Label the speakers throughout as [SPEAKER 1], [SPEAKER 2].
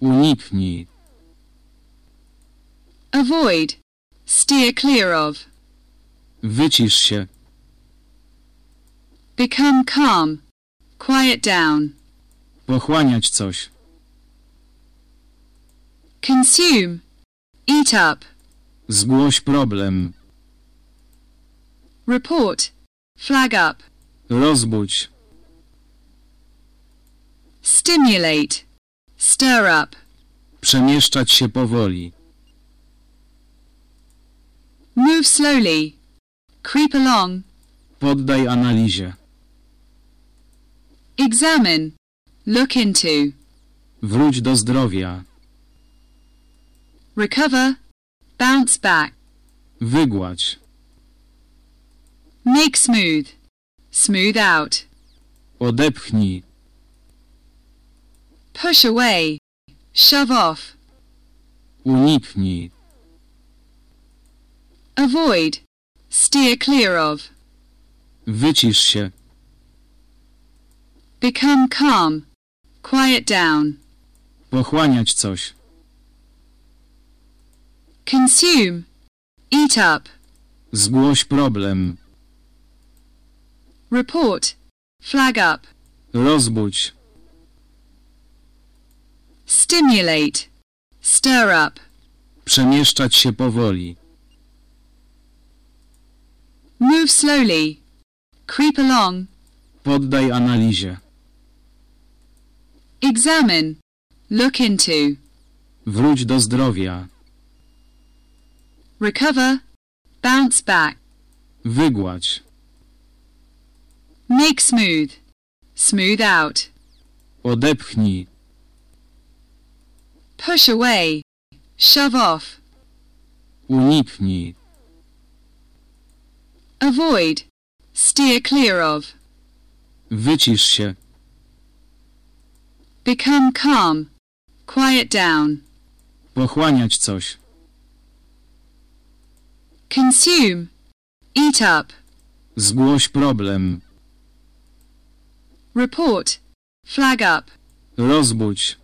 [SPEAKER 1] Uniknij.
[SPEAKER 2] avoid, steer clear of,
[SPEAKER 1] Wycisz się.
[SPEAKER 2] become calm, quiet down,
[SPEAKER 1] Pochłaniać coś.
[SPEAKER 2] consume, eat up,
[SPEAKER 1] Zgłoś problem.
[SPEAKER 2] report, flag up,
[SPEAKER 1] Rozbudź.
[SPEAKER 2] stimulate, stir up,
[SPEAKER 1] Przemieszczać się powoli.
[SPEAKER 2] move slowly, creep along,
[SPEAKER 1] Poddaj analizie.
[SPEAKER 2] examine, look into,
[SPEAKER 1] Wróć do zdrowia.
[SPEAKER 2] recover, bounce back,
[SPEAKER 1] Wygładź.
[SPEAKER 2] make smooth, smooth out,
[SPEAKER 1] Odepchnij.
[SPEAKER 2] Push away, shove off,
[SPEAKER 1] Uniknij.
[SPEAKER 2] avoid, steer clear of,
[SPEAKER 1] Wycisz się.
[SPEAKER 2] become calm, quiet down,
[SPEAKER 1] Pochłaniać coś.
[SPEAKER 2] consume, eat up,
[SPEAKER 1] Zgłoś problem.
[SPEAKER 2] report, flag up,
[SPEAKER 1] Rozbudź.
[SPEAKER 2] Stimulate, stir up,
[SPEAKER 1] Przemieszczać się powoli.
[SPEAKER 2] move slowly, creep along,
[SPEAKER 1] Poddaj analizie.
[SPEAKER 2] examine, look into,
[SPEAKER 1] Wróć do zdrowia.
[SPEAKER 2] recover, bounce back,
[SPEAKER 1] Wygładź.
[SPEAKER 2] make smooth, smooth out,
[SPEAKER 1] Odepchnij.
[SPEAKER 2] Push away, shove off,
[SPEAKER 1] Uniknij.
[SPEAKER 2] avoid, steer clear of,
[SPEAKER 1] Wycisz się.
[SPEAKER 2] become calm, quiet down,
[SPEAKER 1] Pochłaniać coś.
[SPEAKER 2] consume, eat up,
[SPEAKER 1] Zgłoś problem.
[SPEAKER 2] report, flag up,
[SPEAKER 1] Rozbudź.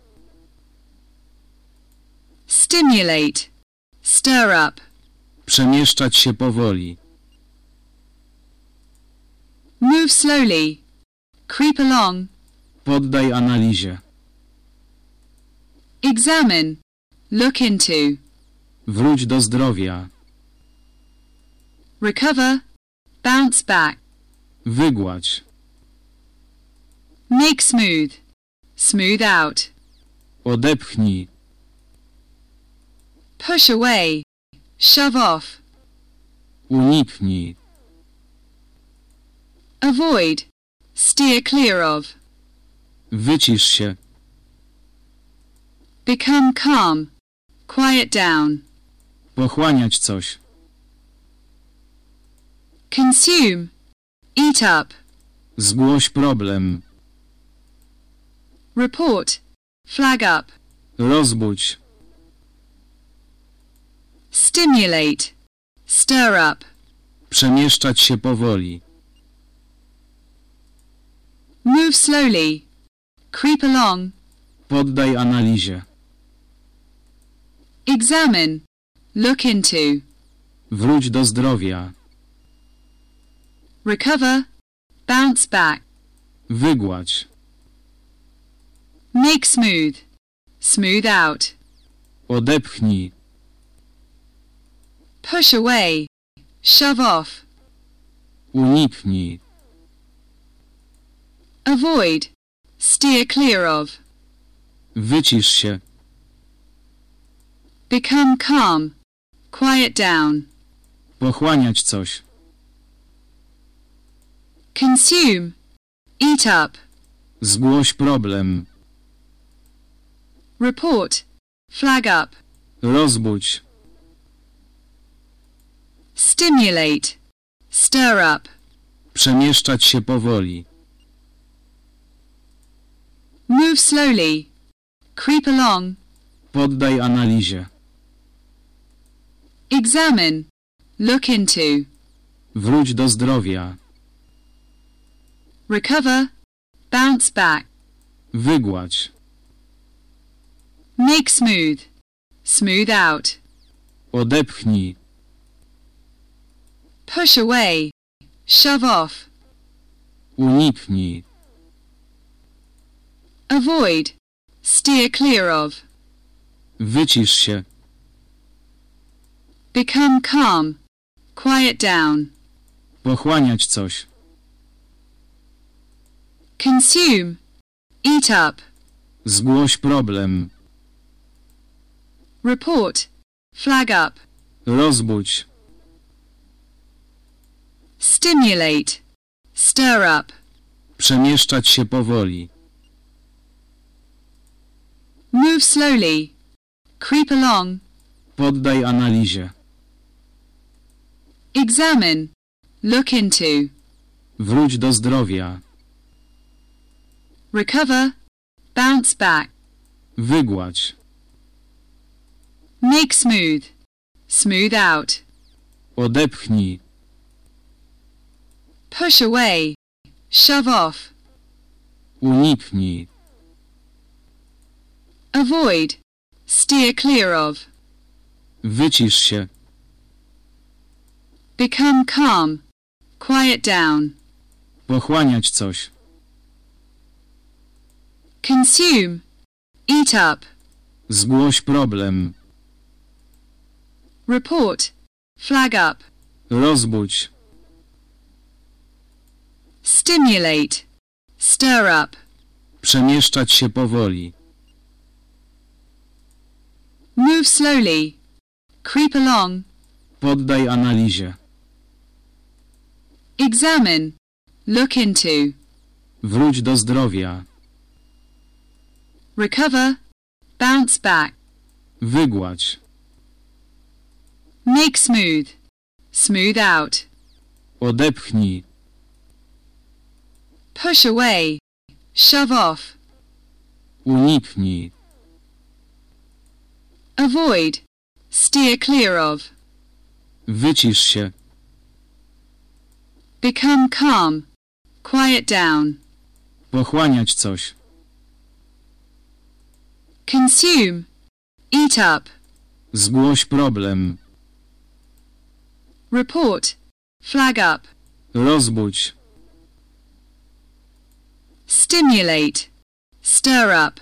[SPEAKER 2] Stimulate, stir up,
[SPEAKER 1] Przemieszczać się powoli.
[SPEAKER 2] move slowly, creep along,
[SPEAKER 1] Poddaj analizie.
[SPEAKER 2] examine, look into,
[SPEAKER 1] Wróć do zdrowia.
[SPEAKER 2] recover, bounce back,
[SPEAKER 1] Wygładź.
[SPEAKER 2] make smooth, smooth out,
[SPEAKER 1] Odepchnij.
[SPEAKER 2] Push away, shove off,
[SPEAKER 1] Uniknij.
[SPEAKER 2] avoid, steer clear of,
[SPEAKER 1] Wycisz się.
[SPEAKER 2] become calm, quiet down,
[SPEAKER 1] Pochłaniać coś.
[SPEAKER 2] consume, eat up,
[SPEAKER 1] Zgłoś problem.
[SPEAKER 2] report, flag up,
[SPEAKER 1] Rozbudź.
[SPEAKER 2] Stimulate, stir up,
[SPEAKER 1] Przemieszczać się powoli.
[SPEAKER 2] move slowly, creep along,
[SPEAKER 1] Poddaj analizie.
[SPEAKER 2] examine, look into,
[SPEAKER 1] Wróć do zdrowia.
[SPEAKER 2] recover, bounce back,
[SPEAKER 1] Wygładź.
[SPEAKER 2] make smooth, smooth out,
[SPEAKER 1] Odepchnij.
[SPEAKER 2] Push away, shove off,
[SPEAKER 1] Uniknij.
[SPEAKER 2] avoid, steer clear of,
[SPEAKER 1] Wycisz się.
[SPEAKER 2] become calm, quiet down,
[SPEAKER 1] Pochłaniać coś.
[SPEAKER 2] consume, eat up,
[SPEAKER 1] Zgłoś problem.
[SPEAKER 2] report, flag up,
[SPEAKER 1] Rozbudź.
[SPEAKER 2] Stimulate, stir up,
[SPEAKER 1] Przemieszczać się powoli.
[SPEAKER 2] move slowly, creep along,
[SPEAKER 1] Poddaj analizie.
[SPEAKER 2] examine, look into,
[SPEAKER 1] Wróć do zdrowia.
[SPEAKER 2] recover, bounce back,
[SPEAKER 1] Wygładź.
[SPEAKER 2] Make smooth. Smooth out.
[SPEAKER 1] Odepchnij.
[SPEAKER 2] Push away. Shove off.
[SPEAKER 1] Uniknij.
[SPEAKER 2] Avoid. Steer clear of.
[SPEAKER 1] Wycisz się.
[SPEAKER 2] Become calm. Quiet down.
[SPEAKER 1] Pochłaniać coś.
[SPEAKER 2] Consume. Eat up.
[SPEAKER 1] Zgłoś problem.
[SPEAKER 2] Report. Flag up.
[SPEAKER 1] Rozbudź.
[SPEAKER 2] Stimulate. Stir up.
[SPEAKER 1] Przemieszczać się powoli.
[SPEAKER 2] Move slowly. Creep along.
[SPEAKER 1] Poddaj analizie.
[SPEAKER 2] Examine. Look into.
[SPEAKER 1] Wróć do zdrowia.
[SPEAKER 2] Recover. Bounce back.
[SPEAKER 1] Wygładź.
[SPEAKER 2] Make smooth. Smooth out.
[SPEAKER 1] Odepchnij.
[SPEAKER 2] Push away. Shove off.
[SPEAKER 1] Uniknij.
[SPEAKER 2] Avoid. Steer clear of.
[SPEAKER 1] Wycisz się.
[SPEAKER 2] Become calm. Quiet down.
[SPEAKER 1] Pochłaniać coś.
[SPEAKER 2] Consume. Eat up.
[SPEAKER 1] Zgłoś problem.
[SPEAKER 2] Report. Flag up.
[SPEAKER 1] Rozbudź.
[SPEAKER 2] Stimulate. Stir up.
[SPEAKER 1] Przemieszczać się powoli.
[SPEAKER 2] Move slowly. Creep along.
[SPEAKER 1] Poddaj analizie.
[SPEAKER 2] Examine. Look into.
[SPEAKER 1] Wróć do zdrowia.
[SPEAKER 2] Recover. Bounce back.
[SPEAKER 1] Wygładź.
[SPEAKER 2] Make smooth. Smooth out.
[SPEAKER 1] Odepchnij.
[SPEAKER 2] Push away. Shove off.
[SPEAKER 1] Uniknij.
[SPEAKER 2] Avoid. Steer clear of.
[SPEAKER 1] Wycisz się.
[SPEAKER 2] Become calm. Quiet down.
[SPEAKER 1] Pochłaniać coś.
[SPEAKER 2] Consume. Eat up.
[SPEAKER 1] Zgłoś problem.
[SPEAKER 2] Report. Flag up.
[SPEAKER 1] Rozbudź.
[SPEAKER 2] Stimulate. Stir up.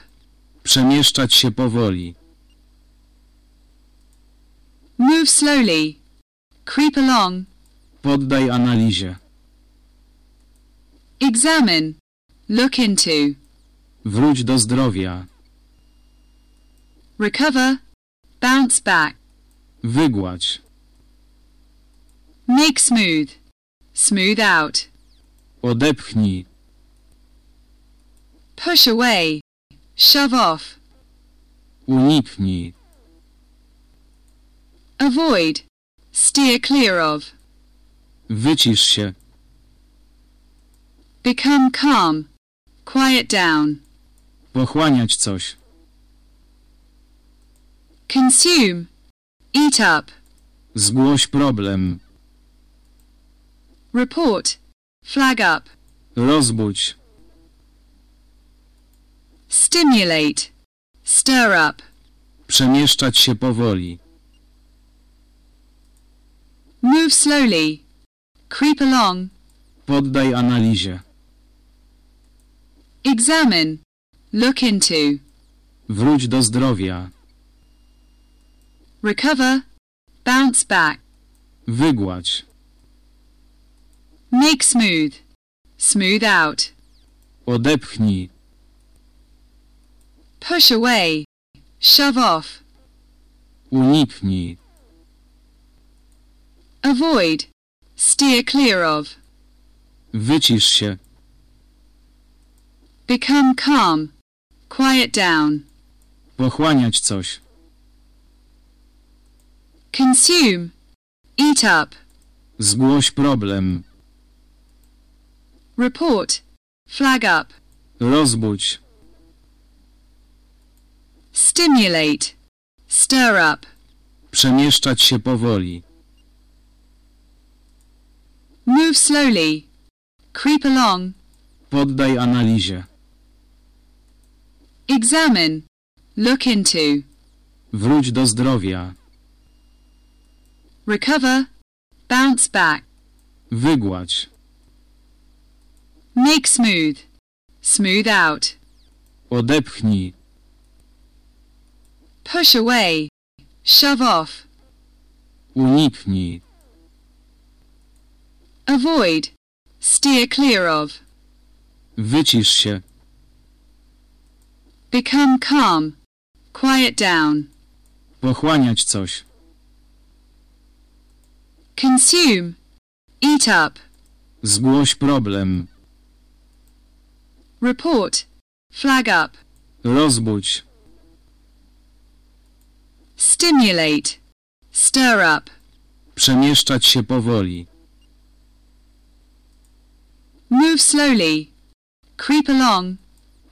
[SPEAKER 1] Przemieszczać się powoli.
[SPEAKER 2] Move slowly. Creep along.
[SPEAKER 1] Poddaj analizie.
[SPEAKER 2] Examine. Look into.
[SPEAKER 1] Wróć do zdrowia.
[SPEAKER 2] Recover. Bounce back.
[SPEAKER 1] Wygładź.
[SPEAKER 2] Make smooth. Smooth out.
[SPEAKER 1] Odepchnij.
[SPEAKER 2] Push away. Shove off.
[SPEAKER 1] Uniknij.
[SPEAKER 2] Avoid. Steer clear of.
[SPEAKER 1] Wycisz się.
[SPEAKER 2] Become calm. Quiet down.
[SPEAKER 1] Pochłaniać coś.
[SPEAKER 2] Consume. Eat up.
[SPEAKER 1] Zgłoś problem.
[SPEAKER 2] Report. Flag up.
[SPEAKER 1] Rozbudź.
[SPEAKER 2] Stimulate. Stir up.
[SPEAKER 1] Przemieszczać się powoli.
[SPEAKER 2] Move slowly. Creep along.
[SPEAKER 1] Poddaj analizie.
[SPEAKER 2] Examine. Look into.
[SPEAKER 1] Wróć do zdrowia.
[SPEAKER 2] Recover. Bounce back.
[SPEAKER 1] Wygładź.
[SPEAKER 2] Make smooth. Smooth out.
[SPEAKER 1] Odepchnij.
[SPEAKER 2] Push away. Shove off.
[SPEAKER 1] Uniknij.
[SPEAKER 2] Avoid. Steer clear of.
[SPEAKER 1] Wycisz się.
[SPEAKER 2] Become calm. Quiet down.
[SPEAKER 1] Pochłaniać coś.
[SPEAKER 2] Consume. Eat up.
[SPEAKER 1] Zgłoś problem.
[SPEAKER 2] Report. Flag up.
[SPEAKER 1] Rozbudź.
[SPEAKER 2] Stimulate. Stir up.
[SPEAKER 1] Przemieszczać się powoli.
[SPEAKER 2] Move slowly. Creep along.
[SPEAKER 1] Poddaj analizie.
[SPEAKER 2] Examine. look into,
[SPEAKER 1] Wróć do zdrowia.
[SPEAKER 2] recover, bounce back,
[SPEAKER 1] Wygładź.
[SPEAKER 2] make smooth, smooth out,
[SPEAKER 1] Odepchnij.
[SPEAKER 2] Push away, shove off,
[SPEAKER 1] Uniknij.
[SPEAKER 2] avoid, steer clear of,
[SPEAKER 1] Wycisz się.
[SPEAKER 2] become calm, quiet down,
[SPEAKER 1] Pochłaniać coś.
[SPEAKER 2] consume, eat up,
[SPEAKER 1] Zgłoś problem.
[SPEAKER 2] report, flag up,
[SPEAKER 1] Rozbudź.
[SPEAKER 2] Stimulate, stir up,
[SPEAKER 1] Przemieszczać się powoli.
[SPEAKER 2] move slowly, creep along,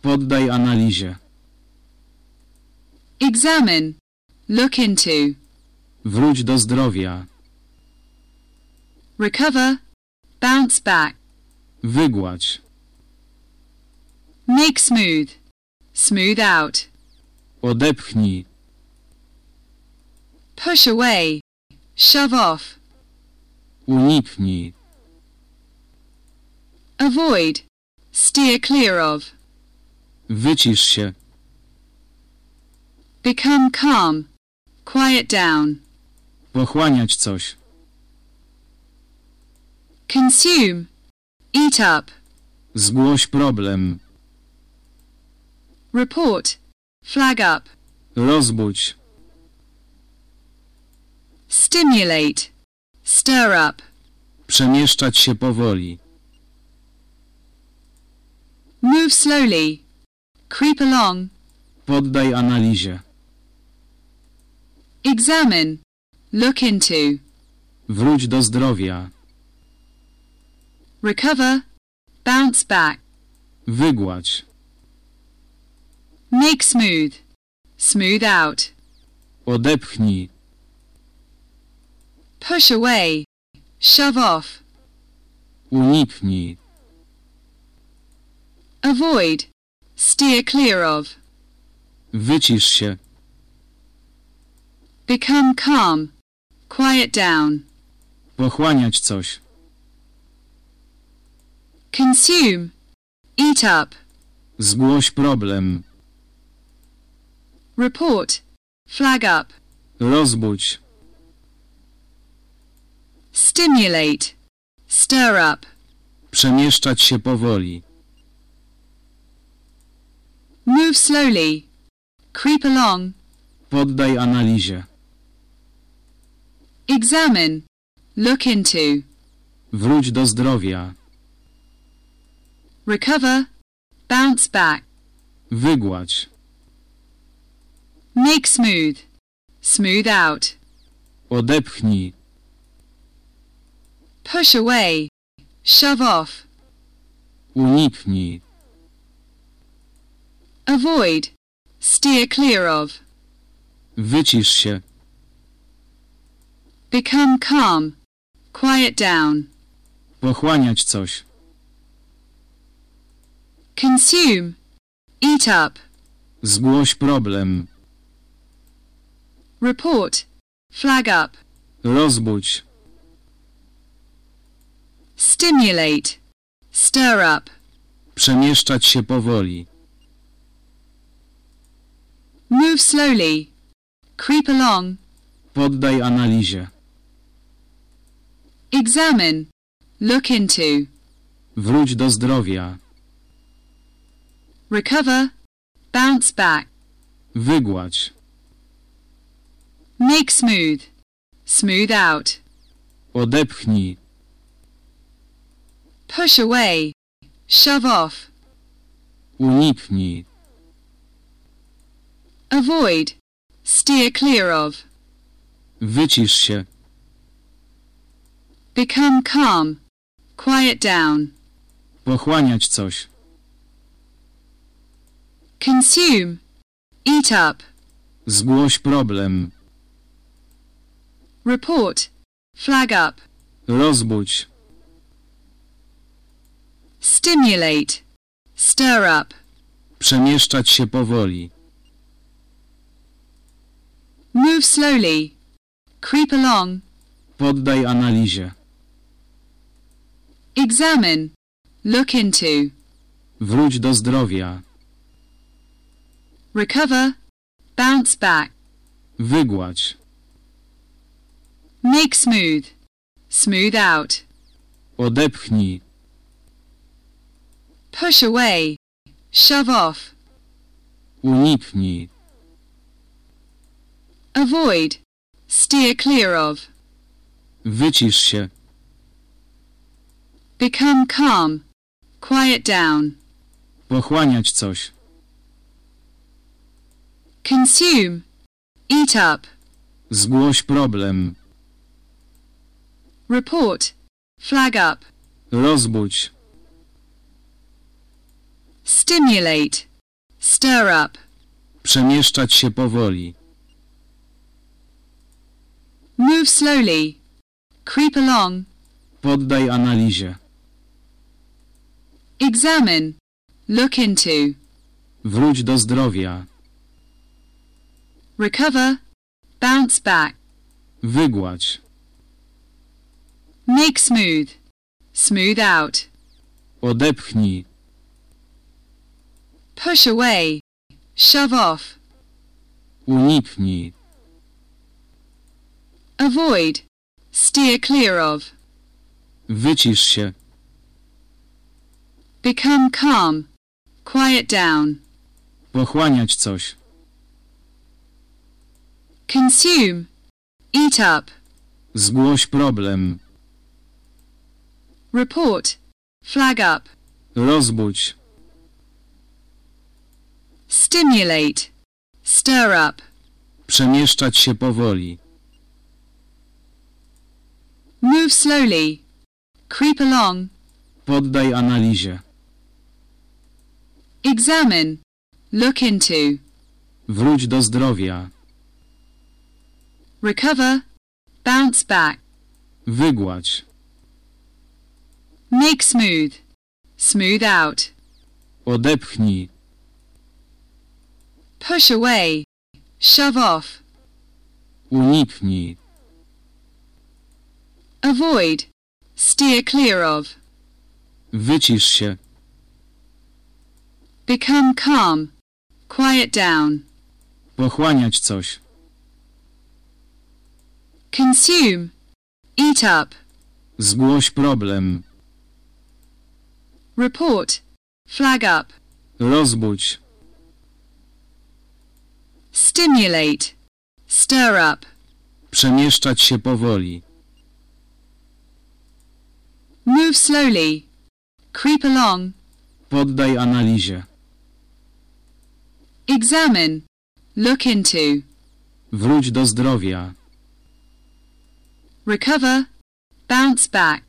[SPEAKER 1] Poddaj analizie.
[SPEAKER 2] examine, look into,
[SPEAKER 1] Wróć do zdrowia.
[SPEAKER 2] recover, bounce back,
[SPEAKER 1] Wygładź.
[SPEAKER 2] make smooth, smooth out,
[SPEAKER 1] Odepchnij.
[SPEAKER 2] Push away, shove off,
[SPEAKER 1] Uniknij.
[SPEAKER 2] avoid, steer clear of,
[SPEAKER 1] Wycisz się.
[SPEAKER 2] become calm, quiet down,
[SPEAKER 1] Pochłaniać coś.
[SPEAKER 2] consume, eat up,
[SPEAKER 1] Zgłoś problem.
[SPEAKER 2] report, flag up,
[SPEAKER 1] Rozbudź.
[SPEAKER 2] Stimulate, stir up,
[SPEAKER 1] Przemieszczać się powoli.
[SPEAKER 2] move slowly, creep along,
[SPEAKER 1] Poddaj analizie.
[SPEAKER 2] examine, look into,
[SPEAKER 1] Wróć do zdrowia.
[SPEAKER 2] recover, bounce back,
[SPEAKER 1] Wygładź.
[SPEAKER 2] make smooth, smooth out,
[SPEAKER 1] Odepchnij.
[SPEAKER 2] Push away, shove off,
[SPEAKER 1] Uniknij.
[SPEAKER 2] avoid, steer clear of,
[SPEAKER 1] Wycisz się.
[SPEAKER 2] become calm, quiet down,
[SPEAKER 1] Pochłaniać coś.
[SPEAKER 2] consume, eat up,
[SPEAKER 1] Zgłoś problem.
[SPEAKER 2] report, flag up,
[SPEAKER 1] Rozbudź.
[SPEAKER 2] Stimulate, stir up,
[SPEAKER 1] Przemieszczać się powoli.
[SPEAKER 2] move slowly, creep along,
[SPEAKER 1] Poddaj analizie.
[SPEAKER 2] examine, look into,
[SPEAKER 1] Wróć do zdrowia.
[SPEAKER 2] recover, bounce back,
[SPEAKER 1] Wygładź.
[SPEAKER 2] make smooth, smooth out,
[SPEAKER 1] Odepchnij.
[SPEAKER 2] Push away, shove off,
[SPEAKER 1] Uniknij.
[SPEAKER 2] avoid, steer clear of,
[SPEAKER 1] Wycisz się.
[SPEAKER 2] become calm, quiet down,
[SPEAKER 1] Pochłaniać coś.
[SPEAKER 2] consume, eat up,
[SPEAKER 1] Zgłoś problem.
[SPEAKER 2] report, flag up,
[SPEAKER 1] Rozbudź.
[SPEAKER 2] Stimulate, stir up,
[SPEAKER 1] Przemieszczać się powoli.
[SPEAKER 2] move slowly, creep along,
[SPEAKER 1] Poddaj analizie.
[SPEAKER 2] examine, look into,
[SPEAKER 1] Wróć do zdrowia.
[SPEAKER 2] recover, bounce back,
[SPEAKER 1] Wygładź.
[SPEAKER 2] make smooth, smooth out,
[SPEAKER 1] Odepchnij.
[SPEAKER 2] Push away, shove off,
[SPEAKER 1] Uniknij.
[SPEAKER 2] avoid, steer clear of,
[SPEAKER 1] Wycisz się.
[SPEAKER 2] become calm, quiet down,
[SPEAKER 1] Pochłaniać coś.
[SPEAKER 2] consume, eat up,
[SPEAKER 1] Zgłoś problem.
[SPEAKER 2] report, flag up,
[SPEAKER 1] Rozbudź.
[SPEAKER 2] Stimulate, stir up,
[SPEAKER 1] Przemieszczać się powoli.
[SPEAKER 2] Move slowly. Creep along.
[SPEAKER 1] Poddaj analizie.
[SPEAKER 2] Examine. Look into.
[SPEAKER 1] Wróć do zdrowia.
[SPEAKER 2] Recover. Bounce back.
[SPEAKER 1] Wygładź.
[SPEAKER 2] Make smooth. Smooth out.
[SPEAKER 1] Odepchnij.
[SPEAKER 2] Push away. Shove off.
[SPEAKER 1] Uniknij.
[SPEAKER 2] Avoid. Steer clear of.
[SPEAKER 1] Wycisz się.
[SPEAKER 2] Become calm. Quiet down.
[SPEAKER 1] Pochłaniać coś.
[SPEAKER 2] Consume. Eat up.
[SPEAKER 1] Zgłoś problem.
[SPEAKER 2] Report. Flag up.
[SPEAKER 1] Rozbudź.
[SPEAKER 2] Stimulate. Stir up.
[SPEAKER 1] Przemieszczać się powoli.
[SPEAKER 2] Move slowly. Creep along.
[SPEAKER 1] Poddaj analizie.
[SPEAKER 2] Examine. Look into.
[SPEAKER 1] Wróć do zdrowia.
[SPEAKER 2] Recover. Bounce back.
[SPEAKER 1] Wygładź.
[SPEAKER 2] Make smooth. Smooth out.
[SPEAKER 1] Odepchnij.
[SPEAKER 2] Push away. Shove off.
[SPEAKER 1] Uniknij.
[SPEAKER 2] Avoid. Steer clear of.
[SPEAKER 1] Wycisz się.
[SPEAKER 2] Become calm. Quiet down.
[SPEAKER 1] Pochłaniać coś.
[SPEAKER 2] Consume. Eat up.
[SPEAKER 1] Zgłoś problem.
[SPEAKER 2] Report. Flag up.
[SPEAKER 1] Rozbudź.
[SPEAKER 2] Stimulate. Stir up.
[SPEAKER 1] Przemieszczać się powoli.
[SPEAKER 2] Move slowly. Creep along.
[SPEAKER 1] Poddaj analizie.
[SPEAKER 2] Examine. Look into.
[SPEAKER 1] Wróć do zdrowia.
[SPEAKER 2] Recover. Bounce back.
[SPEAKER 1] Wygładź.
[SPEAKER 2] Make smooth. Smooth out.
[SPEAKER 1] Odepchnij.
[SPEAKER 2] Push away. Shove off.
[SPEAKER 1] Uniknij.
[SPEAKER 2] Avoid. Steer clear of.
[SPEAKER 1] Wycisz się.
[SPEAKER 2] Become calm. Quiet down.
[SPEAKER 1] Pochłaniać coś.
[SPEAKER 2] Consume. Eat up.
[SPEAKER 1] Zgłoś problem.
[SPEAKER 2] Report. Flag up.
[SPEAKER 1] Rozbudź.
[SPEAKER 2] Stimulate. Stir up.
[SPEAKER 1] Przemieszczać się powoli.
[SPEAKER 2] Move slowly. Creep along.
[SPEAKER 1] Poddaj analizie.
[SPEAKER 2] Examine. Look into.
[SPEAKER 1] Wróć do zdrowia.
[SPEAKER 2] Recover. Bounce back.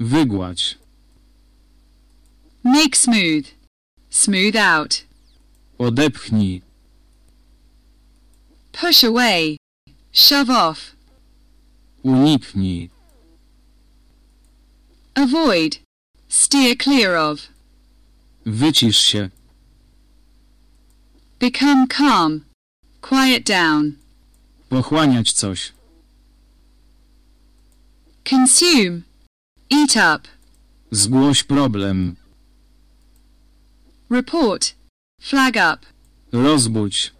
[SPEAKER 1] Wygładź.
[SPEAKER 2] Make smooth. Smooth out.
[SPEAKER 1] Odepchnij.
[SPEAKER 2] Push away. Shove off.
[SPEAKER 1] Uniknij.
[SPEAKER 2] Avoid. Steer clear of.
[SPEAKER 1] Wycisz się.
[SPEAKER 2] Become calm. Quiet down.
[SPEAKER 1] Pochłaniać coś.
[SPEAKER 2] Consume. Eat up.
[SPEAKER 1] Zgłoś problem.
[SPEAKER 2] Report. Flag up.
[SPEAKER 1] Rozbudź.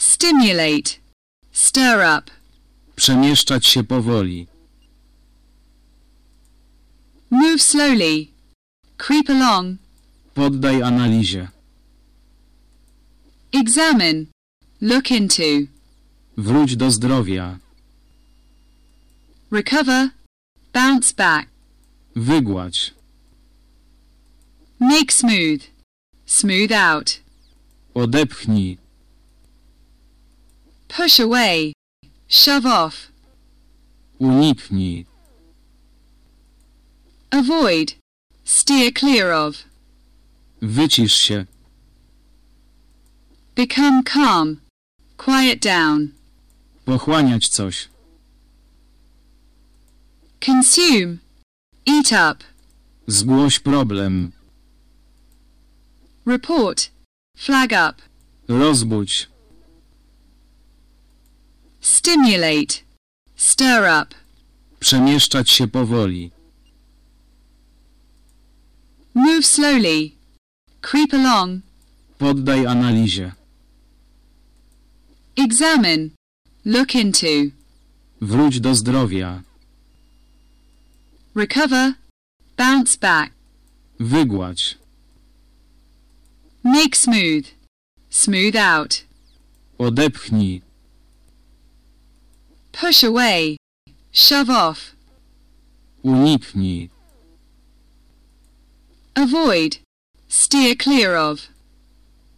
[SPEAKER 2] Stimulate. Stir up.
[SPEAKER 1] Przemieszczać się powoli.
[SPEAKER 2] Move slowly. Creep along.
[SPEAKER 1] Poddaj analizie.
[SPEAKER 2] Examine. Look into.
[SPEAKER 1] Wróć do zdrowia.
[SPEAKER 2] Recover. Bounce back.
[SPEAKER 1] Wygładź.
[SPEAKER 2] Make smooth. Smooth out.
[SPEAKER 1] Odepchnij.
[SPEAKER 2] Push away. Shove off.
[SPEAKER 1] Uniknij.
[SPEAKER 2] Avoid. Steer clear of.
[SPEAKER 1] Wycisz się.
[SPEAKER 2] Become calm. Quiet down.
[SPEAKER 1] Pochłaniać coś.
[SPEAKER 2] Consume. Eat up.
[SPEAKER 1] Zgłoś problem.
[SPEAKER 2] Report. Flag up.
[SPEAKER 1] Rozbudź.
[SPEAKER 2] Stimulate. Stir up.
[SPEAKER 1] Przemieszczać się powoli.
[SPEAKER 2] Move slowly. Creep along.
[SPEAKER 1] Poddaj analizie.
[SPEAKER 2] Examine. Look into.
[SPEAKER 1] Wróć do zdrowia.
[SPEAKER 2] Recover. Bounce back.
[SPEAKER 1] Wygładź.
[SPEAKER 2] Make smooth. Smooth out.
[SPEAKER 1] Odepchnij.
[SPEAKER 2] Push away. Shove off.
[SPEAKER 1] Uniknij.
[SPEAKER 2] Avoid. Steer clear of.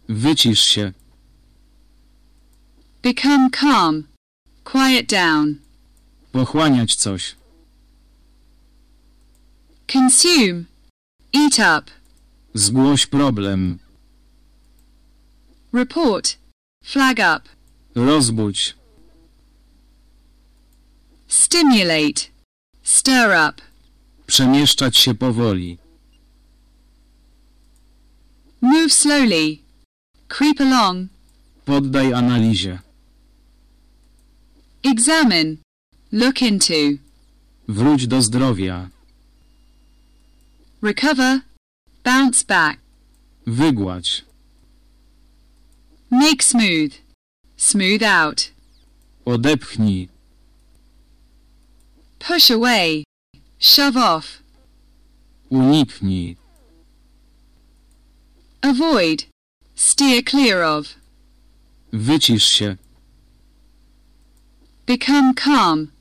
[SPEAKER 1] Wycisz się.
[SPEAKER 2] Become calm. Quiet down.
[SPEAKER 1] Pochłaniać coś.
[SPEAKER 2] Consume. Eat up.
[SPEAKER 1] Zgłoś problem.
[SPEAKER 2] Report. Flag up.
[SPEAKER 1] Rozbudź.
[SPEAKER 2] Stimulate. Stir up.
[SPEAKER 1] Przemieszczać się powoli.
[SPEAKER 2] Move slowly. Creep along.
[SPEAKER 1] Poddaj analizie.
[SPEAKER 2] Examine. Look into.
[SPEAKER 1] Wróć do zdrowia.
[SPEAKER 2] Recover. Bounce back.
[SPEAKER 1] Wygładź.
[SPEAKER 2] Make smooth. Smooth out.
[SPEAKER 1] Odepchnij.
[SPEAKER 2] Push away. Shove off.
[SPEAKER 1] Uniknij.
[SPEAKER 2] Avoid. Steer clear of.
[SPEAKER 1] Wycisz się.
[SPEAKER 2] Become calm.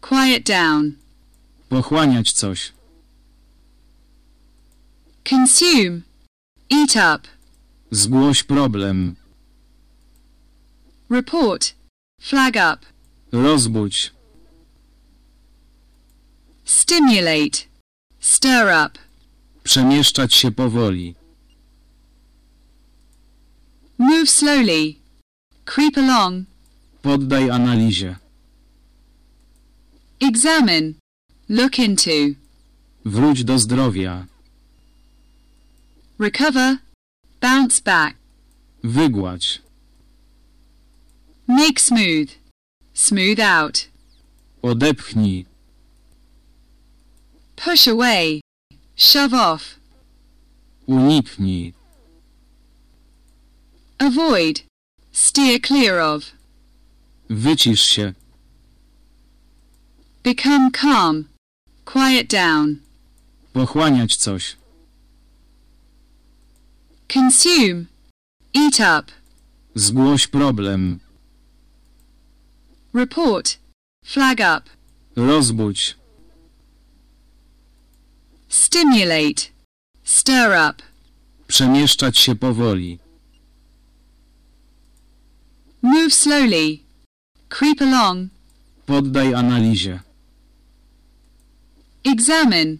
[SPEAKER 2] Quiet down.
[SPEAKER 1] Pochłaniać coś.
[SPEAKER 2] Consume. Eat up.
[SPEAKER 1] Zgłoś problem.
[SPEAKER 2] Report. Flag up.
[SPEAKER 1] Rozbudź.
[SPEAKER 2] Stimulate. Stir up.
[SPEAKER 1] Przemieszczać się powoli.
[SPEAKER 2] Move slowly. Creep along.
[SPEAKER 1] Poddaj analizie.
[SPEAKER 2] Examine. Look into.
[SPEAKER 1] Wróć do zdrowia.
[SPEAKER 2] Recover. Bounce back.
[SPEAKER 1] Wygładź.
[SPEAKER 2] Make smooth. Smooth out.
[SPEAKER 1] Odepchnij.
[SPEAKER 2] Push away. Shove off.
[SPEAKER 1] Uniknij.
[SPEAKER 2] Avoid. Steer clear of.
[SPEAKER 1] Wycisz się.
[SPEAKER 2] Become calm. Quiet down.
[SPEAKER 1] Pochłaniać coś.
[SPEAKER 2] Consume. Eat up.
[SPEAKER 1] Zgłoś problem.
[SPEAKER 2] Report. Flag up.
[SPEAKER 1] Rozbudź.
[SPEAKER 2] Stimulate. Stir up.
[SPEAKER 1] Przemieszczać się powoli.
[SPEAKER 2] Move slowly. Creep along.
[SPEAKER 1] Poddaj analizie.
[SPEAKER 2] Examine.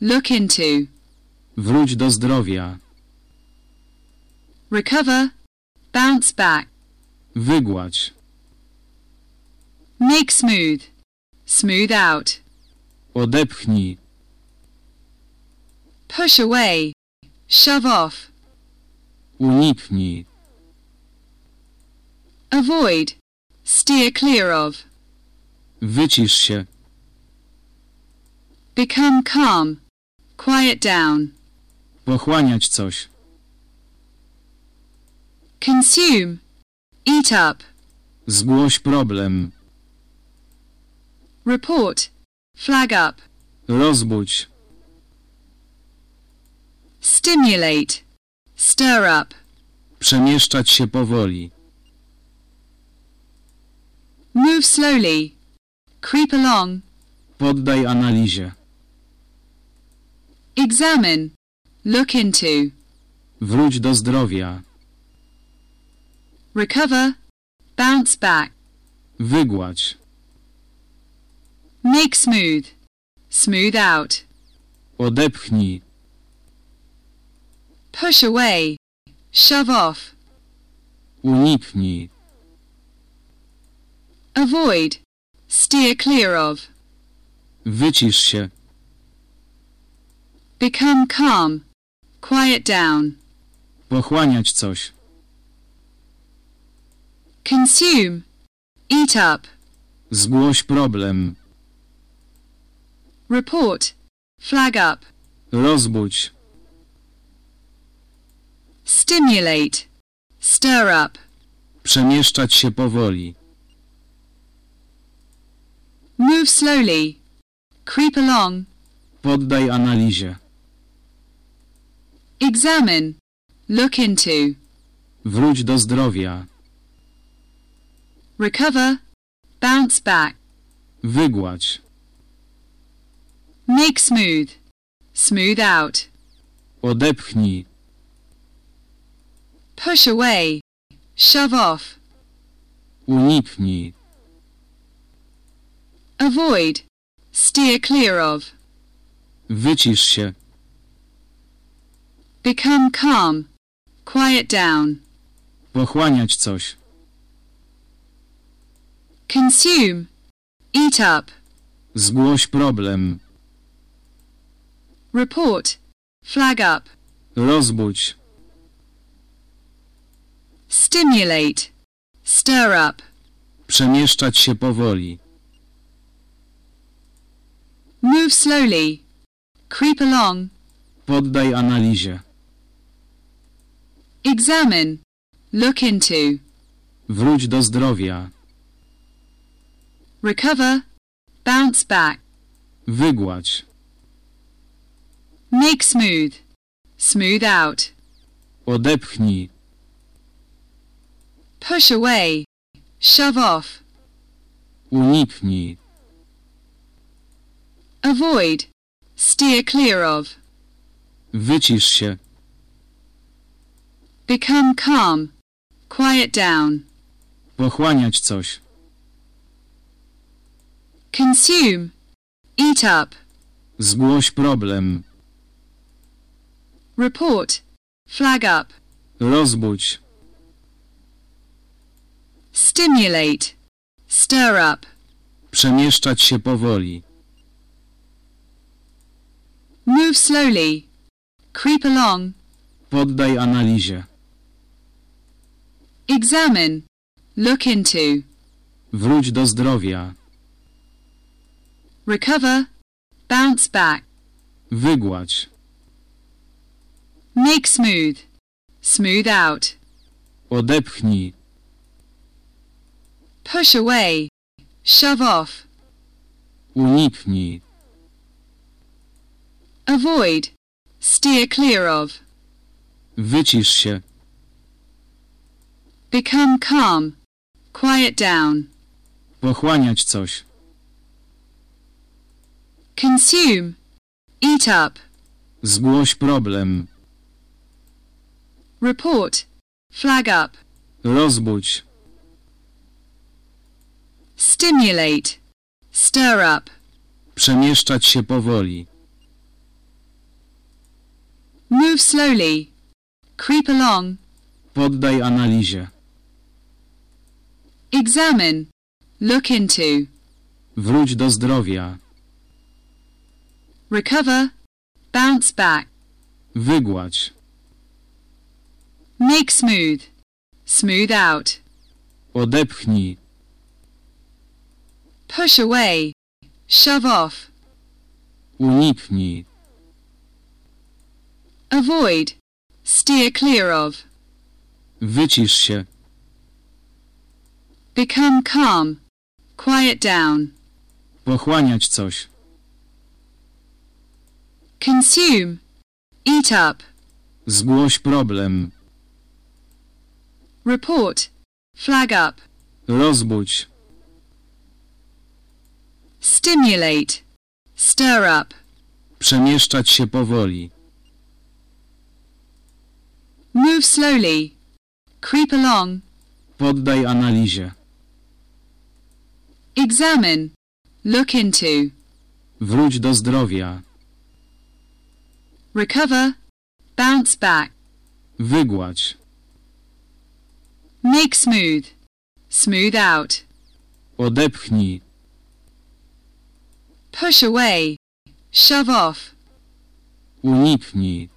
[SPEAKER 2] Look into.
[SPEAKER 1] Wróć do zdrowia.
[SPEAKER 2] Recover. Bounce back.
[SPEAKER 1] Wygładź.
[SPEAKER 2] Make smooth. Smooth out.
[SPEAKER 1] Odepchnij.
[SPEAKER 2] Push away. Shove off.
[SPEAKER 1] Uniknij.
[SPEAKER 2] Avoid. Steer clear of.
[SPEAKER 1] Wycisz się.
[SPEAKER 2] Become calm. Quiet down.
[SPEAKER 1] Pochłaniać coś.
[SPEAKER 2] Consume. Eat up.
[SPEAKER 1] Zgłoś problem.
[SPEAKER 2] Report. Flag up.
[SPEAKER 1] Rozbudź.
[SPEAKER 2] Stimulate. Stir up.
[SPEAKER 1] Przemieszczać się powoli.
[SPEAKER 2] Move slowly. Creep along.
[SPEAKER 1] Poddaj analizie.
[SPEAKER 2] Examine. Look into.
[SPEAKER 1] Wróć do zdrowia.
[SPEAKER 2] Recover. Bounce back.
[SPEAKER 1] Wygładź.
[SPEAKER 2] Make smooth. Smooth out.
[SPEAKER 1] Odepchnij.
[SPEAKER 2] Push away. Shove off.
[SPEAKER 1] Uniknij.
[SPEAKER 2] Avoid. Steer clear of.
[SPEAKER 1] Wycisz się.
[SPEAKER 2] Become calm. Quiet down.
[SPEAKER 1] Pochłaniać coś.
[SPEAKER 2] Consume. Eat up.
[SPEAKER 1] Zgłoś problem.
[SPEAKER 2] Report. Flag up.
[SPEAKER 1] Rozbudź.
[SPEAKER 2] Stimulate. Stir up.
[SPEAKER 1] Przemieszczać się powoli.
[SPEAKER 2] Move slowly. Creep along.
[SPEAKER 1] Poddaj analizie.
[SPEAKER 2] Examine. Look into.
[SPEAKER 1] Wróć do zdrowia.
[SPEAKER 2] Recover. Bounce back.
[SPEAKER 1] Wygładź.
[SPEAKER 2] Make smooth. Smooth out.
[SPEAKER 1] Odepchnij.
[SPEAKER 2] Push away. Shove off.
[SPEAKER 1] Uniknij.
[SPEAKER 2] Avoid. Steer clear of.
[SPEAKER 1] Wycisz się.
[SPEAKER 2] Become calm. Quiet down.
[SPEAKER 1] Pochłaniać coś.
[SPEAKER 2] Consume. Eat up.
[SPEAKER 1] Zgłoś problem.
[SPEAKER 2] Report. Flag up.
[SPEAKER 1] Rozbudź.
[SPEAKER 2] Stimulate. Stir up.
[SPEAKER 1] Przemieszczać się powoli.
[SPEAKER 2] Move slowly. Creep along.
[SPEAKER 1] Poddaj analizie.
[SPEAKER 2] Examine. Look into.
[SPEAKER 1] Wróć do zdrowia.
[SPEAKER 2] Recover. Bounce back.
[SPEAKER 1] Wygładź.
[SPEAKER 2] Make smooth. Smooth out.
[SPEAKER 1] Odepchnij.
[SPEAKER 2] Push away. Shove off.
[SPEAKER 1] Uniknij.
[SPEAKER 2] Avoid. Steer clear of.
[SPEAKER 1] Wycisz się.
[SPEAKER 2] Become calm. Quiet down.
[SPEAKER 1] Pochłaniać coś.
[SPEAKER 2] Consume. Eat up.
[SPEAKER 1] Zgłoś problem.
[SPEAKER 2] Report. Flag up.
[SPEAKER 1] Rozbudź.
[SPEAKER 2] Stimulate. Stir up.
[SPEAKER 1] Przemieszczać się powoli.
[SPEAKER 2] Move slowly. Creep along.
[SPEAKER 1] Poddaj analizie.
[SPEAKER 2] Examine. Look into.
[SPEAKER 1] Wróć do zdrowia.
[SPEAKER 2] Recover. Bounce back.
[SPEAKER 1] Wygładź.
[SPEAKER 2] Make smooth. Smooth out.
[SPEAKER 1] Odepchnij.
[SPEAKER 2] Push away. Shove off.
[SPEAKER 1] Uniknij.
[SPEAKER 2] Avoid. Steer clear of.
[SPEAKER 1] Wycisz się.
[SPEAKER 2] Become calm. Quiet down.
[SPEAKER 1] Pochłaniać coś.
[SPEAKER 2] Consume. Eat up.
[SPEAKER 1] Zgłoś problem.
[SPEAKER 2] Report. Flag up.
[SPEAKER 1] Rozbudź.
[SPEAKER 2] Stimulate. Stir up.
[SPEAKER 1] Przemieszczać się powoli.
[SPEAKER 2] Move slowly. Creep along.
[SPEAKER 1] Poddaj analizie.
[SPEAKER 2] Examine. Look into.
[SPEAKER 1] Wróć do zdrowia.
[SPEAKER 2] Recover. Bounce back.
[SPEAKER 1] Wygładź.
[SPEAKER 2] Make smooth. Smooth out.
[SPEAKER 1] Odepchnij.
[SPEAKER 2] Push away. Shove off.
[SPEAKER 1] Uniknij.
[SPEAKER 2] Avoid. Steer clear of.
[SPEAKER 1] Wycisz się.
[SPEAKER 2] Become calm. Quiet down.
[SPEAKER 1] Pochłaniać coś.
[SPEAKER 2] Consume. Eat up.
[SPEAKER 1] Zgłoś problem.
[SPEAKER 2] Report. Flag up.
[SPEAKER 1] Rozbudź.
[SPEAKER 2] Stimulate. Stir up.
[SPEAKER 1] Przemieszczać się powoli.
[SPEAKER 2] Move slowly. Creep along.
[SPEAKER 1] Poddaj analizie.
[SPEAKER 2] Examine. Look into.
[SPEAKER 1] Wróć do zdrowia.
[SPEAKER 2] Recover. Bounce back.
[SPEAKER 1] Wygładź.
[SPEAKER 2] Make smooth. Smooth out.
[SPEAKER 1] Odepchnij.
[SPEAKER 2] Push away. Shove off.
[SPEAKER 1] Uniknij.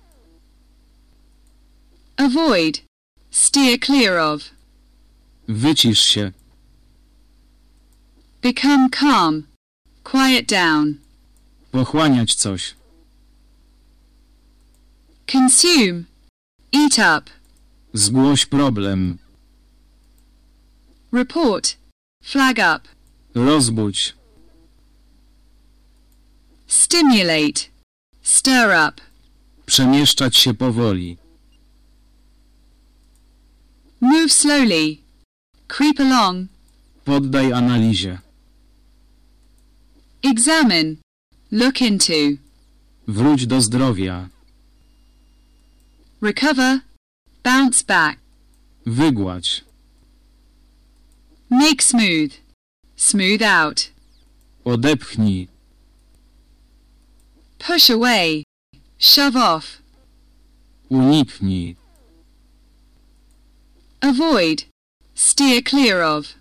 [SPEAKER 2] Avoid. Steer clear of.
[SPEAKER 1] Wycisz się.
[SPEAKER 2] Become calm. Quiet down.
[SPEAKER 1] Pochłaniać coś.
[SPEAKER 2] Consume. Eat up.
[SPEAKER 1] Zgłoś problem.
[SPEAKER 2] Report. Flag up.
[SPEAKER 1] Rozbudź.
[SPEAKER 2] Stimulate. Stir up.
[SPEAKER 1] Przemieszczać się powoli.
[SPEAKER 2] Move slowly. Creep along.
[SPEAKER 1] Poddaj analizie.
[SPEAKER 2] Examine. Look into.
[SPEAKER 1] Wróć do zdrowia.
[SPEAKER 2] Recover. Bounce back.
[SPEAKER 1] Wygładź.
[SPEAKER 2] Make smooth. Smooth out.
[SPEAKER 1] Odepchnij.
[SPEAKER 2] Push away. Shove off.
[SPEAKER 1] Uniknij.
[SPEAKER 2] Avoid. Steer clear of.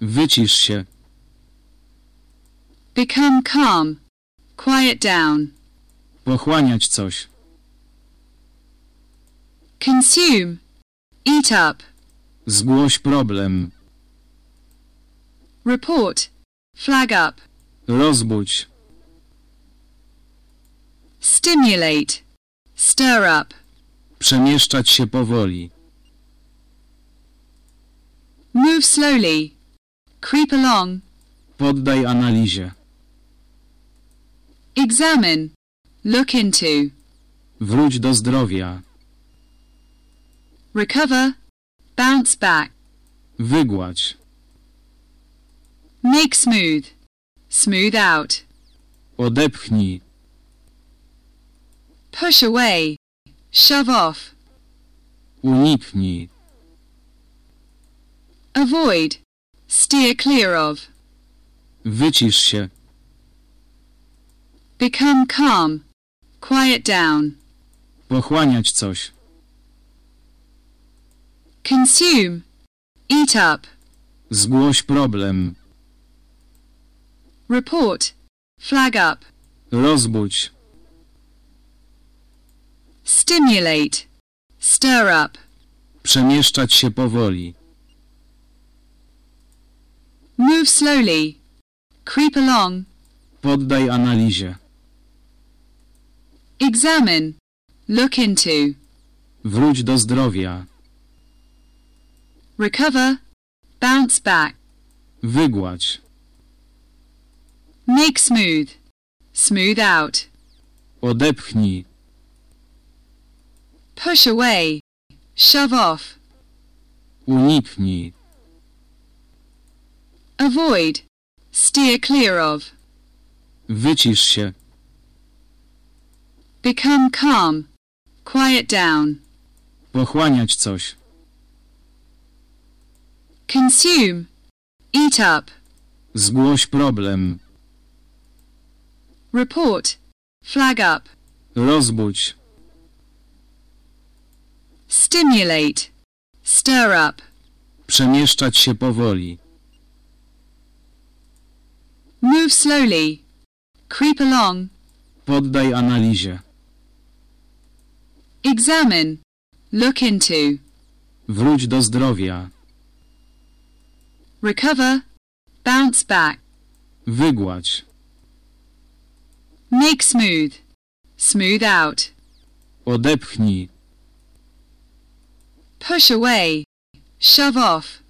[SPEAKER 1] Wycisz się.
[SPEAKER 2] Become calm. Quiet down.
[SPEAKER 1] Pochłaniać coś.
[SPEAKER 2] Consume. Eat up.
[SPEAKER 1] Zgłoś problem.
[SPEAKER 2] Report. Flag up.
[SPEAKER 1] Rozbudź.
[SPEAKER 2] Stimulate. Stir up.
[SPEAKER 1] Przemieszczać się powoli.
[SPEAKER 2] Move slowly. Creep along.
[SPEAKER 1] Poddaj analizie.
[SPEAKER 2] Examine. Look into.
[SPEAKER 1] Wróć do zdrowia.
[SPEAKER 2] Recover. Bounce back.
[SPEAKER 1] Wygładź.
[SPEAKER 2] Make smooth. Smooth out.
[SPEAKER 1] Odepchnij.
[SPEAKER 2] Push away. Shove off.
[SPEAKER 1] Uniknij.
[SPEAKER 2] Avoid. Steer clear of.
[SPEAKER 1] Wycisz się.
[SPEAKER 2] Become calm. Quiet down.
[SPEAKER 1] Pochłaniać coś.
[SPEAKER 2] Consume. Eat up.
[SPEAKER 1] Zgłoś problem.
[SPEAKER 2] Report. Flag up.
[SPEAKER 1] Rozbudź.
[SPEAKER 2] Stimulate. Stir up.
[SPEAKER 1] Przemieszczać się powoli.
[SPEAKER 2] Move slowly. Creep along.
[SPEAKER 1] Poddaj analizie.
[SPEAKER 2] Examine. Look into.
[SPEAKER 1] Wróć do zdrowia.
[SPEAKER 2] Recover. Bounce back.
[SPEAKER 1] Wygładź.
[SPEAKER 2] Make smooth. Smooth out.
[SPEAKER 1] Odepchnij.
[SPEAKER 2] Push away. Shove off.
[SPEAKER 1] Uniknij.
[SPEAKER 2] Avoid. Steer clear of.
[SPEAKER 1] Wycisz się.
[SPEAKER 2] Become calm. Quiet down.
[SPEAKER 1] Pochłaniać coś.
[SPEAKER 2] Consume. Eat up.
[SPEAKER 1] Zgłoś problem.
[SPEAKER 2] Report. Flag up.
[SPEAKER 1] Rozbudź.
[SPEAKER 2] Stimulate. Stir up.
[SPEAKER 1] Przemieszczać się powoli.
[SPEAKER 2] Move slowly. Creep along.
[SPEAKER 1] Poddaj analizie.
[SPEAKER 2] Examine. Look into.
[SPEAKER 1] Wróć do zdrowia.
[SPEAKER 2] Recover. Bounce back.
[SPEAKER 1] Wygładź.
[SPEAKER 2] Make smooth. Smooth out.
[SPEAKER 1] Odepchnij.
[SPEAKER 2] Push away. Shove off.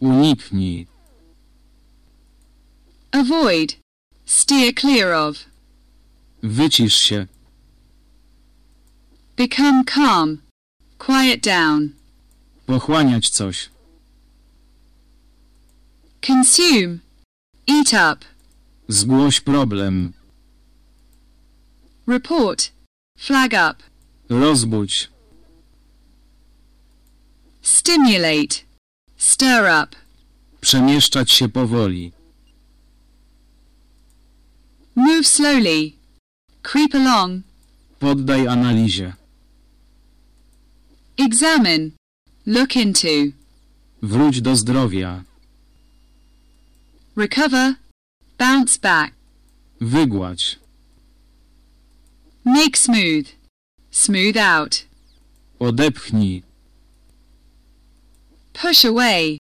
[SPEAKER 1] Uniknij.
[SPEAKER 2] Avoid. Steer clear of.
[SPEAKER 1] Wycisz się.
[SPEAKER 2] Become calm. Quiet down.
[SPEAKER 1] Pochłaniać coś.
[SPEAKER 2] Consume. Eat up.
[SPEAKER 1] Zgłoś problem.
[SPEAKER 2] Report. Flag up.
[SPEAKER 1] Rozbudź.
[SPEAKER 2] Stimulate. Stir up.
[SPEAKER 1] Przemieszczać się powoli.
[SPEAKER 2] Move slowly. Creep along.
[SPEAKER 1] Poddaj analizie.
[SPEAKER 2] Examine. Look into.
[SPEAKER 1] Wróć do zdrowia.
[SPEAKER 2] Recover. Bounce back.
[SPEAKER 1] Wygładź.
[SPEAKER 2] Make smooth. Smooth out.
[SPEAKER 1] Odepchnij.
[SPEAKER 2] Push away.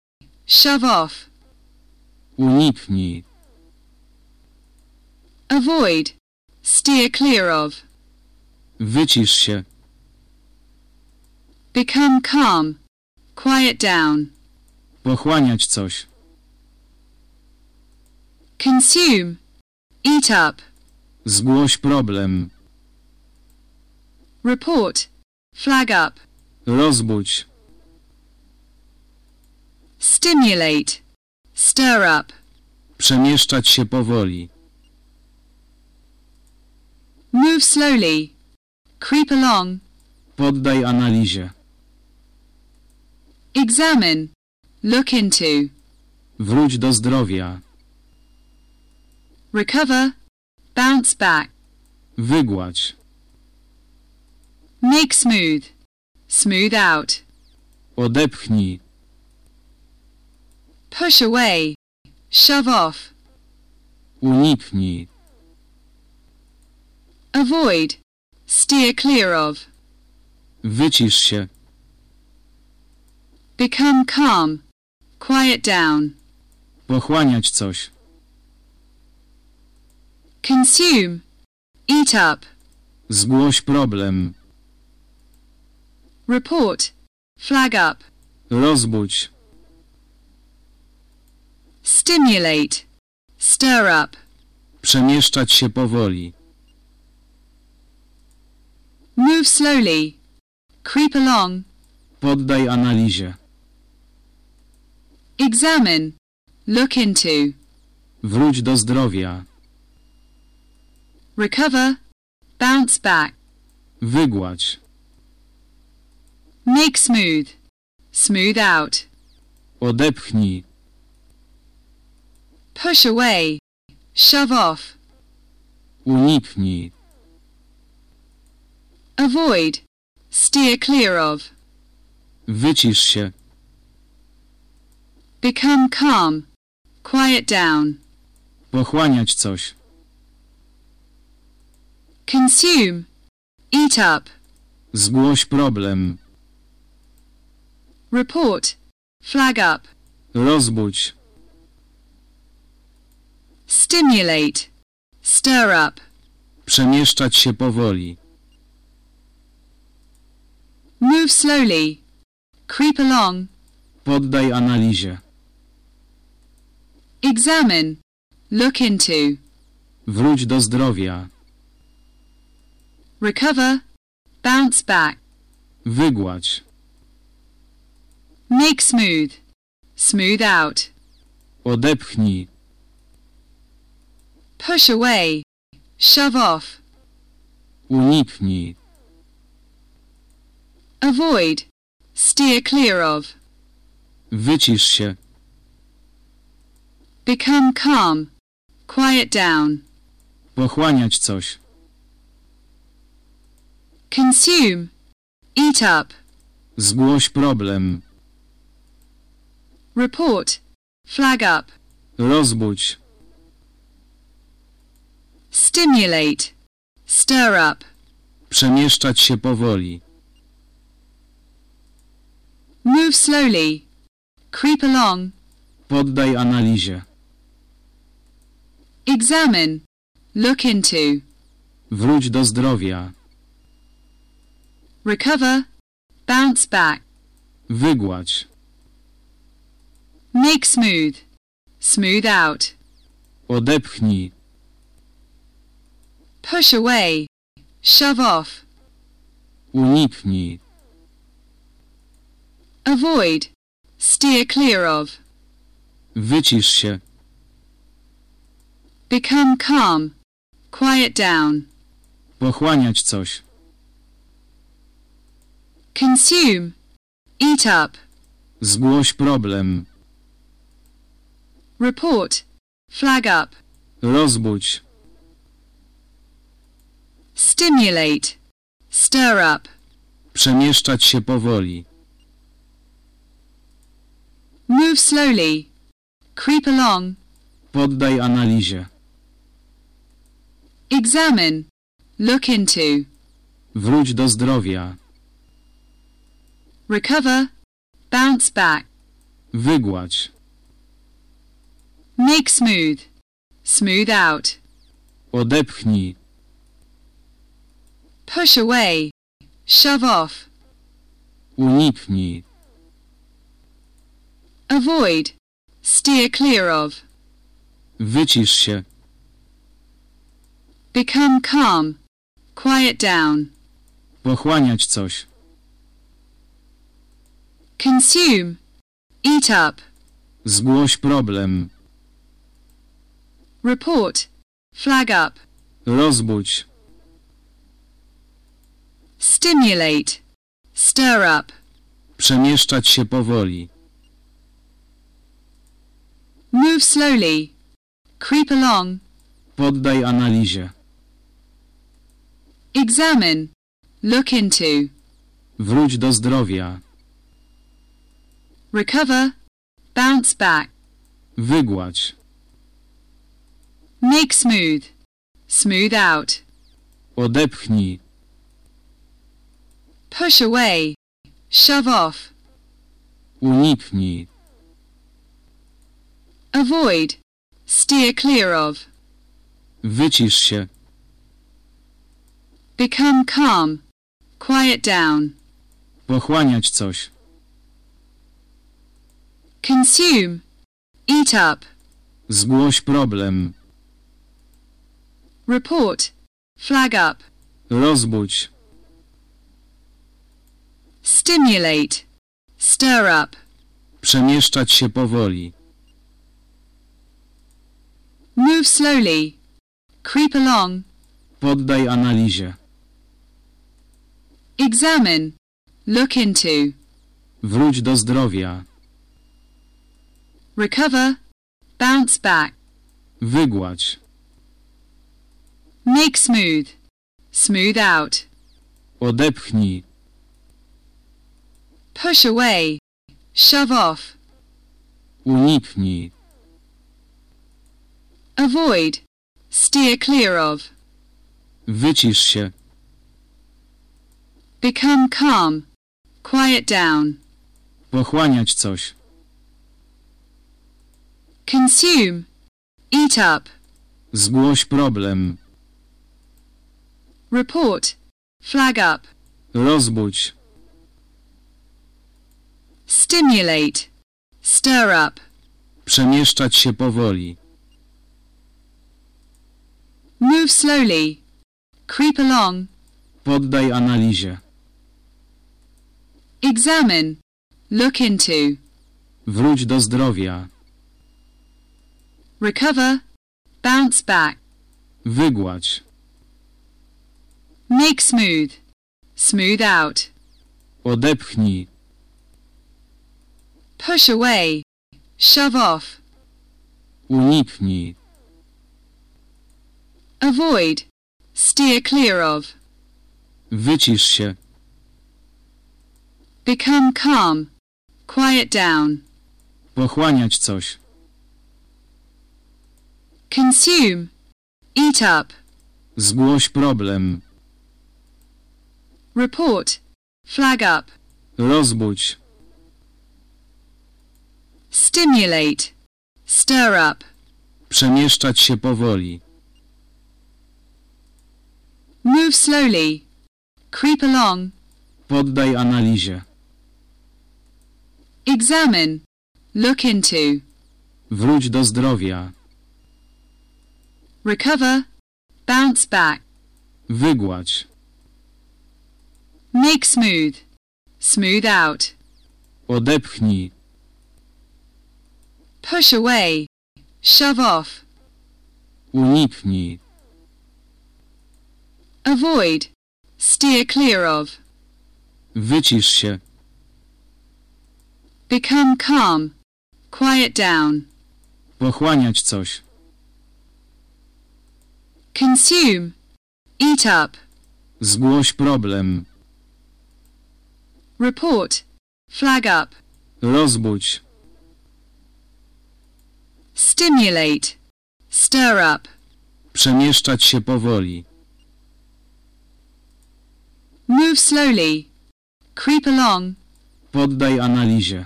[SPEAKER 2] Shove off.
[SPEAKER 1] Uniknij.
[SPEAKER 2] Avoid. Steer clear of.
[SPEAKER 1] Wycisz się.
[SPEAKER 2] Become calm. Quiet down.
[SPEAKER 1] Pochłaniać coś.
[SPEAKER 2] Consume. Eat up.
[SPEAKER 1] Zgłoś problem.
[SPEAKER 2] Report. Flag up.
[SPEAKER 1] Rozbudź.
[SPEAKER 2] Stimulate. Stir up.
[SPEAKER 1] Przemieszczać się powoli.
[SPEAKER 2] Move slowly. Creep along.
[SPEAKER 1] Poddaj analizie.
[SPEAKER 2] Examine. Look into.
[SPEAKER 1] Wróć do zdrowia.
[SPEAKER 2] Recover. Bounce back.
[SPEAKER 1] Wygładź.
[SPEAKER 2] Make smooth. Smooth out.
[SPEAKER 1] Odepchnij.
[SPEAKER 2] Push away. Shove off.
[SPEAKER 1] Uniknij.
[SPEAKER 2] Avoid. Steer clear of.
[SPEAKER 1] Wycisz się.
[SPEAKER 2] Become calm. Quiet down.
[SPEAKER 1] Pochłaniać coś.
[SPEAKER 2] Consume. Eat up.
[SPEAKER 1] Zgłoś problem.
[SPEAKER 2] Report. Flag up.
[SPEAKER 1] Rozbudź.
[SPEAKER 2] Stimulate. Stir up.
[SPEAKER 1] Przemieszczać się powoli.
[SPEAKER 2] Move slowly. Creep along.
[SPEAKER 1] Poddaj analizie.
[SPEAKER 2] Examine. Look into.
[SPEAKER 1] Wróć do zdrowia.
[SPEAKER 2] Recover. Bounce back.
[SPEAKER 1] Wygładź.
[SPEAKER 2] Make smooth. Smooth out.
[SPEAKER 1] Odepchnij.
[SPEAKER 2] Push away. Shove off.
[SPEAKER 1] Uniknij.
[SPEAKER 2] Avoid. Steer clear of.
[SPEAKER 1] Wycisz się.
[SPEAKER 2] Become calm. Quiet down.
[SPEAKER 1] Pochłaniać coś.
[SPEAKER 2] Consume. Eat up.
[SPEAKER 1] Zgłoś problem.
[SPEAKER 2] Report. Flag up.
[SPEAKER 1] Rozbudź.
[SPEAKER 2] Stimulate. Stir up.
[SPEAKER 1] Przemieszczać się powoli.
[SPEAKER 2] Move slowly. Creep along.
[SPEAKER 1] Poddaj analizie.
[SPEAKER 2] Examine. Look into.
[SPEAKER 1] Wróć do zdrowia.
[SPEAKER 2] Recover. Bounce back.
[SPEAKER 1] Wygładź.
[SPEAKER 2] Make smooth. Smooth out.
[SPEAKER 1] Odepchnij.
[SPEAKER 2] Push away. Shove off.
[SPEAKER 1] Uniknij.
[SPEAKER 2] Avoid. Steer clear of.
[SPEAKER 1] Wycisz się.
[SPEAKER 2] Become calm. Quiet down.
[SPEAKER 1] Pochłaniać coś.
[SPEAKER 2] Consume. Eat up.
[SPEAKER 1] Zgłoś problem.
[SPEAKER 2] Report. Flag up.
[SPEAKER 1] Rozbudź.
[SPEAKER 2] Stimulate. Stir up.
[SPEAKER 1] Przemieszczać się powoli.
[SPEAKER 2] Move slowly. Creep along.
[SPEAKER 1] Poddaj analizie.
[SPEAKER 2] Examine. Look into.
[SPEAKER 1] Wróć do zdrowia.
[SPEAKER 2] Recover. Bounce back.
[SPEAKER 1] Wygładź.
[SPEAKER 2] Make smooth. Smooth out.
[SPEAKER 1] Odepchnij.
[SPEAKER 2] Push away. Shove off.
[SPEAKER 1] Uniknij.
[SPEAKER 2] Avoid. Steer clear of.
[SPEAKER 1] Wycisz się.
[SPEAKER 2] Become calm. Quiet down.
[SPEAKER 1] Pochłaniać coś.
[SPEAKER 2] Consume. Eat up.
[SPEAKER 1] Zgłoś problem.
[SPEAKER 2] Report. Flag up.
[SPEAKER 1] Rozbudź.
[SPEAKER 2] Stimulate. Stir up.
[SPEAKER 1] Przemieszczać się powoli.
[SPEAKER 2] Move slowly. Creep along.
[SPEAKER 1] Poddaj analizie.
[SPEAKER 2] Examine. Look into.
[SPEAKER 1] Wróć do zdrowia.
[SPEAKER 2] Recover. Bounce back.
[SPEAKER 1] Wygładź.
[SPEAKER 2] Make smooth. Smooth out.
[SPEAKER 1] Odepchnij.
[SPEAKER 2] Push away. Shove off.
[SPEAKER 1] Uniknij.
[SPEAKER 2] Avoid. Steer clear of.
[SPEAKER 1] Wycisz się.
[SPEAKER 2] Become calm. Quiet down.
[SPEAKER 1] Pochłaniać coś.
[SPEAKER 2] Consume. Eat up.
[SPEAKER 1] Zgłoś problem.
[SPEAKER 2] Report. Flag up.
[SPEAKER 1] Rozbudź.
[SPEAKER 2] Stimulate. Stir up.
[SPEAKER 1] Przemieszczać się powoli.
[SPEAKER 2] Move slowly. Creep along.
[SPEAKER 1] Poddaj analizie.
[SPEAKER 2] Examine. Look into.
[SPEAKER 1] Wróć do zdrowia.
[SPEAKER 2] Recover. Bounce back.
[SPEAKER 1] Wygładź.
[SPEAKER 2] Make smooth. Smooth out.
[SPEAKER 1] Odepchnij.
[SPEAKER 2] Push away. Shove off.
[SPEAKER 1] Uniknij.
[SPEAKER 2] Avoid. Steer clear of.
[SPEAKER 1] Wycisz się.
[SPEAKER 2] Become calm. Quiet down.
[SPEAKER 1] Pochłaniać coś.
[SPEAKER 2] Consume. Eat up.
[SPEAKER 1] Zgłoś problem.
[SPEAKER 2] Report. Flag up.
[SPEAKER 1] Rozbudź.
[SPEAKER 2] Stimulate. Stir up.
[SPEAKER 1] Przemieszczać się powoli.
[SPEAKER 2] Move slowly. Creep along.
[SPEAKER 1] Poddaj analizie.
[SPEAKER 2] Examine. Look into.
[SPEAKER 1] Wróć do zdrowia.
[SPEAKER 2] Recover. Bounce back.
[SPEAKER 1] Wygładź.
[SPEAKER 2] Make smooth. Smooth out.
[SPEAKER 1] Odepchnij.
[SPEAKER 2] Push away. Shove off.
[SPEAKER 1] Uniknij.
[SPEAKER 2] Avoid. Steer clear of.
[SPEAKER 1] Wycisz się.
[SPEAKER 2] Become calm. Quiet down.
[SPEAKER 1] Pochłaniać coś.
[SPEAKER 2] Consume. Eat up.
[SPEAKER 1] Zgłoś problem.
[SPEAKER 2] Report. Flag up.
[SPEAKER 1] Rozbudź.
[SPEAKER 2] Stimulate. Stir up.
[SPEAKER 1] Przemieszczać się powoli.
[SPEAKER 2] Move slowly. Creep along.
[SPEAKER 1] Poddaj analizie.
[SPEAKER 2] Examine. Look into.
[SPEAKER 1] Wróć do zdrowia.
[SPEAKER 2] Recover. Bounce back.
[SPEAKER 1] Wygładź.
[SPEAKER 2] Make smooth. Smooth out.
[SPEAKER 1] Odepchnij.
[SPEAKER 2] Push away. Shove off.
[SPEAKER 1] Uniknij.
[SPEAKER 2] Avoid. Steer clear of.
[SPEAKER 1] Wycisz się.
[SPEAKER 2] Become calm. Quiet down.
[SPEAKER 1] Pochłaniać coś.
[SPEAKER 2] Consume. Eat up.
[SPEAKER 1] Zgłoś problem.
[SPEAKER 2] Report. Flag up.
[SPEAKER 1] Rozbudź.
[SPEAKER 2] Stimulate. Stir up.
[SPEAKER 1] Przemieszczać się powoli.
[SPEAKER 2] Move slowly. Creep along.
[SPEAKER 1] Poddaj analizie.
[SPEAKER 2] Examine. Look into.
[SPEAKER 1] Wróć do zdrowia.
[SPEAKER 2] Recover. Bounce back.
[SPEAKER 1] Wygładź.
[SPEAKER 2] Make smooth. Smooth out.
[SPEAKER 1] Odepchnij.
[SPEAKER 2] Push away. Shove off.
[SPEAKER 1] Uniknij.
[SPEAKER 2] Avoid. Steer clear of.
[SPEAKER 1] Wycisz się.
[SPEAKER 2] Become calm. Quiet down.
[SPEAKER 1] Pochłaniać coś.
[SPEAKER 2] Consume. Eat up.
[SPEAKER 1] Zgłoś problem.
[SPEAKER 2] Report. Flag up.
[SPEAKER 1] Rozbudź.
[SPEAKER 2] Stimulate. Stir up.
[SPEAKER 1] Przemieszczać się powoli.
[SPEAKER 2] Move slowly. Creep along.
[SPEAKER 1] Poddaj analizie.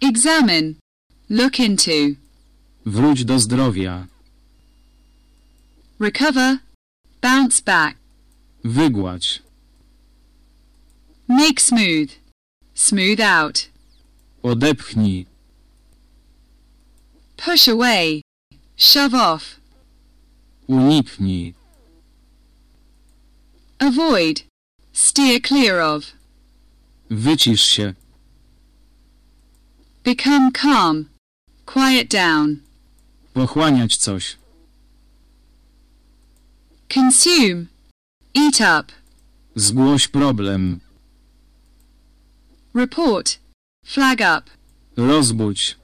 [SPEAKER 2] Examine. look into,
[SPEAKER 1] Wróć do zdrowia.
[SPEAKER 2] recover, bounce back,
[SPEAKER 1] Wygładź.
[SPEAKER 2] make smooth, smooth out,
[SPEAKER 1] Odepchnij.
[SPEAKER 2] Push away, shove off,
[SPEAKER 1] Uniknij.
[SPEAKER 2] avoid, steer clear of,
[SPEAKER 1] Wycisz się.
[SPEAKER 2] become calm, quiet down,
[SPEAKER 1] Pochłaniać coś.
[SPEAKER 2] consume, eat up,
[SPEAKER 1] Zgłoś problem.
[SPEAKER 2] report, flag up,
[SPEAKER 1] Rozbudź.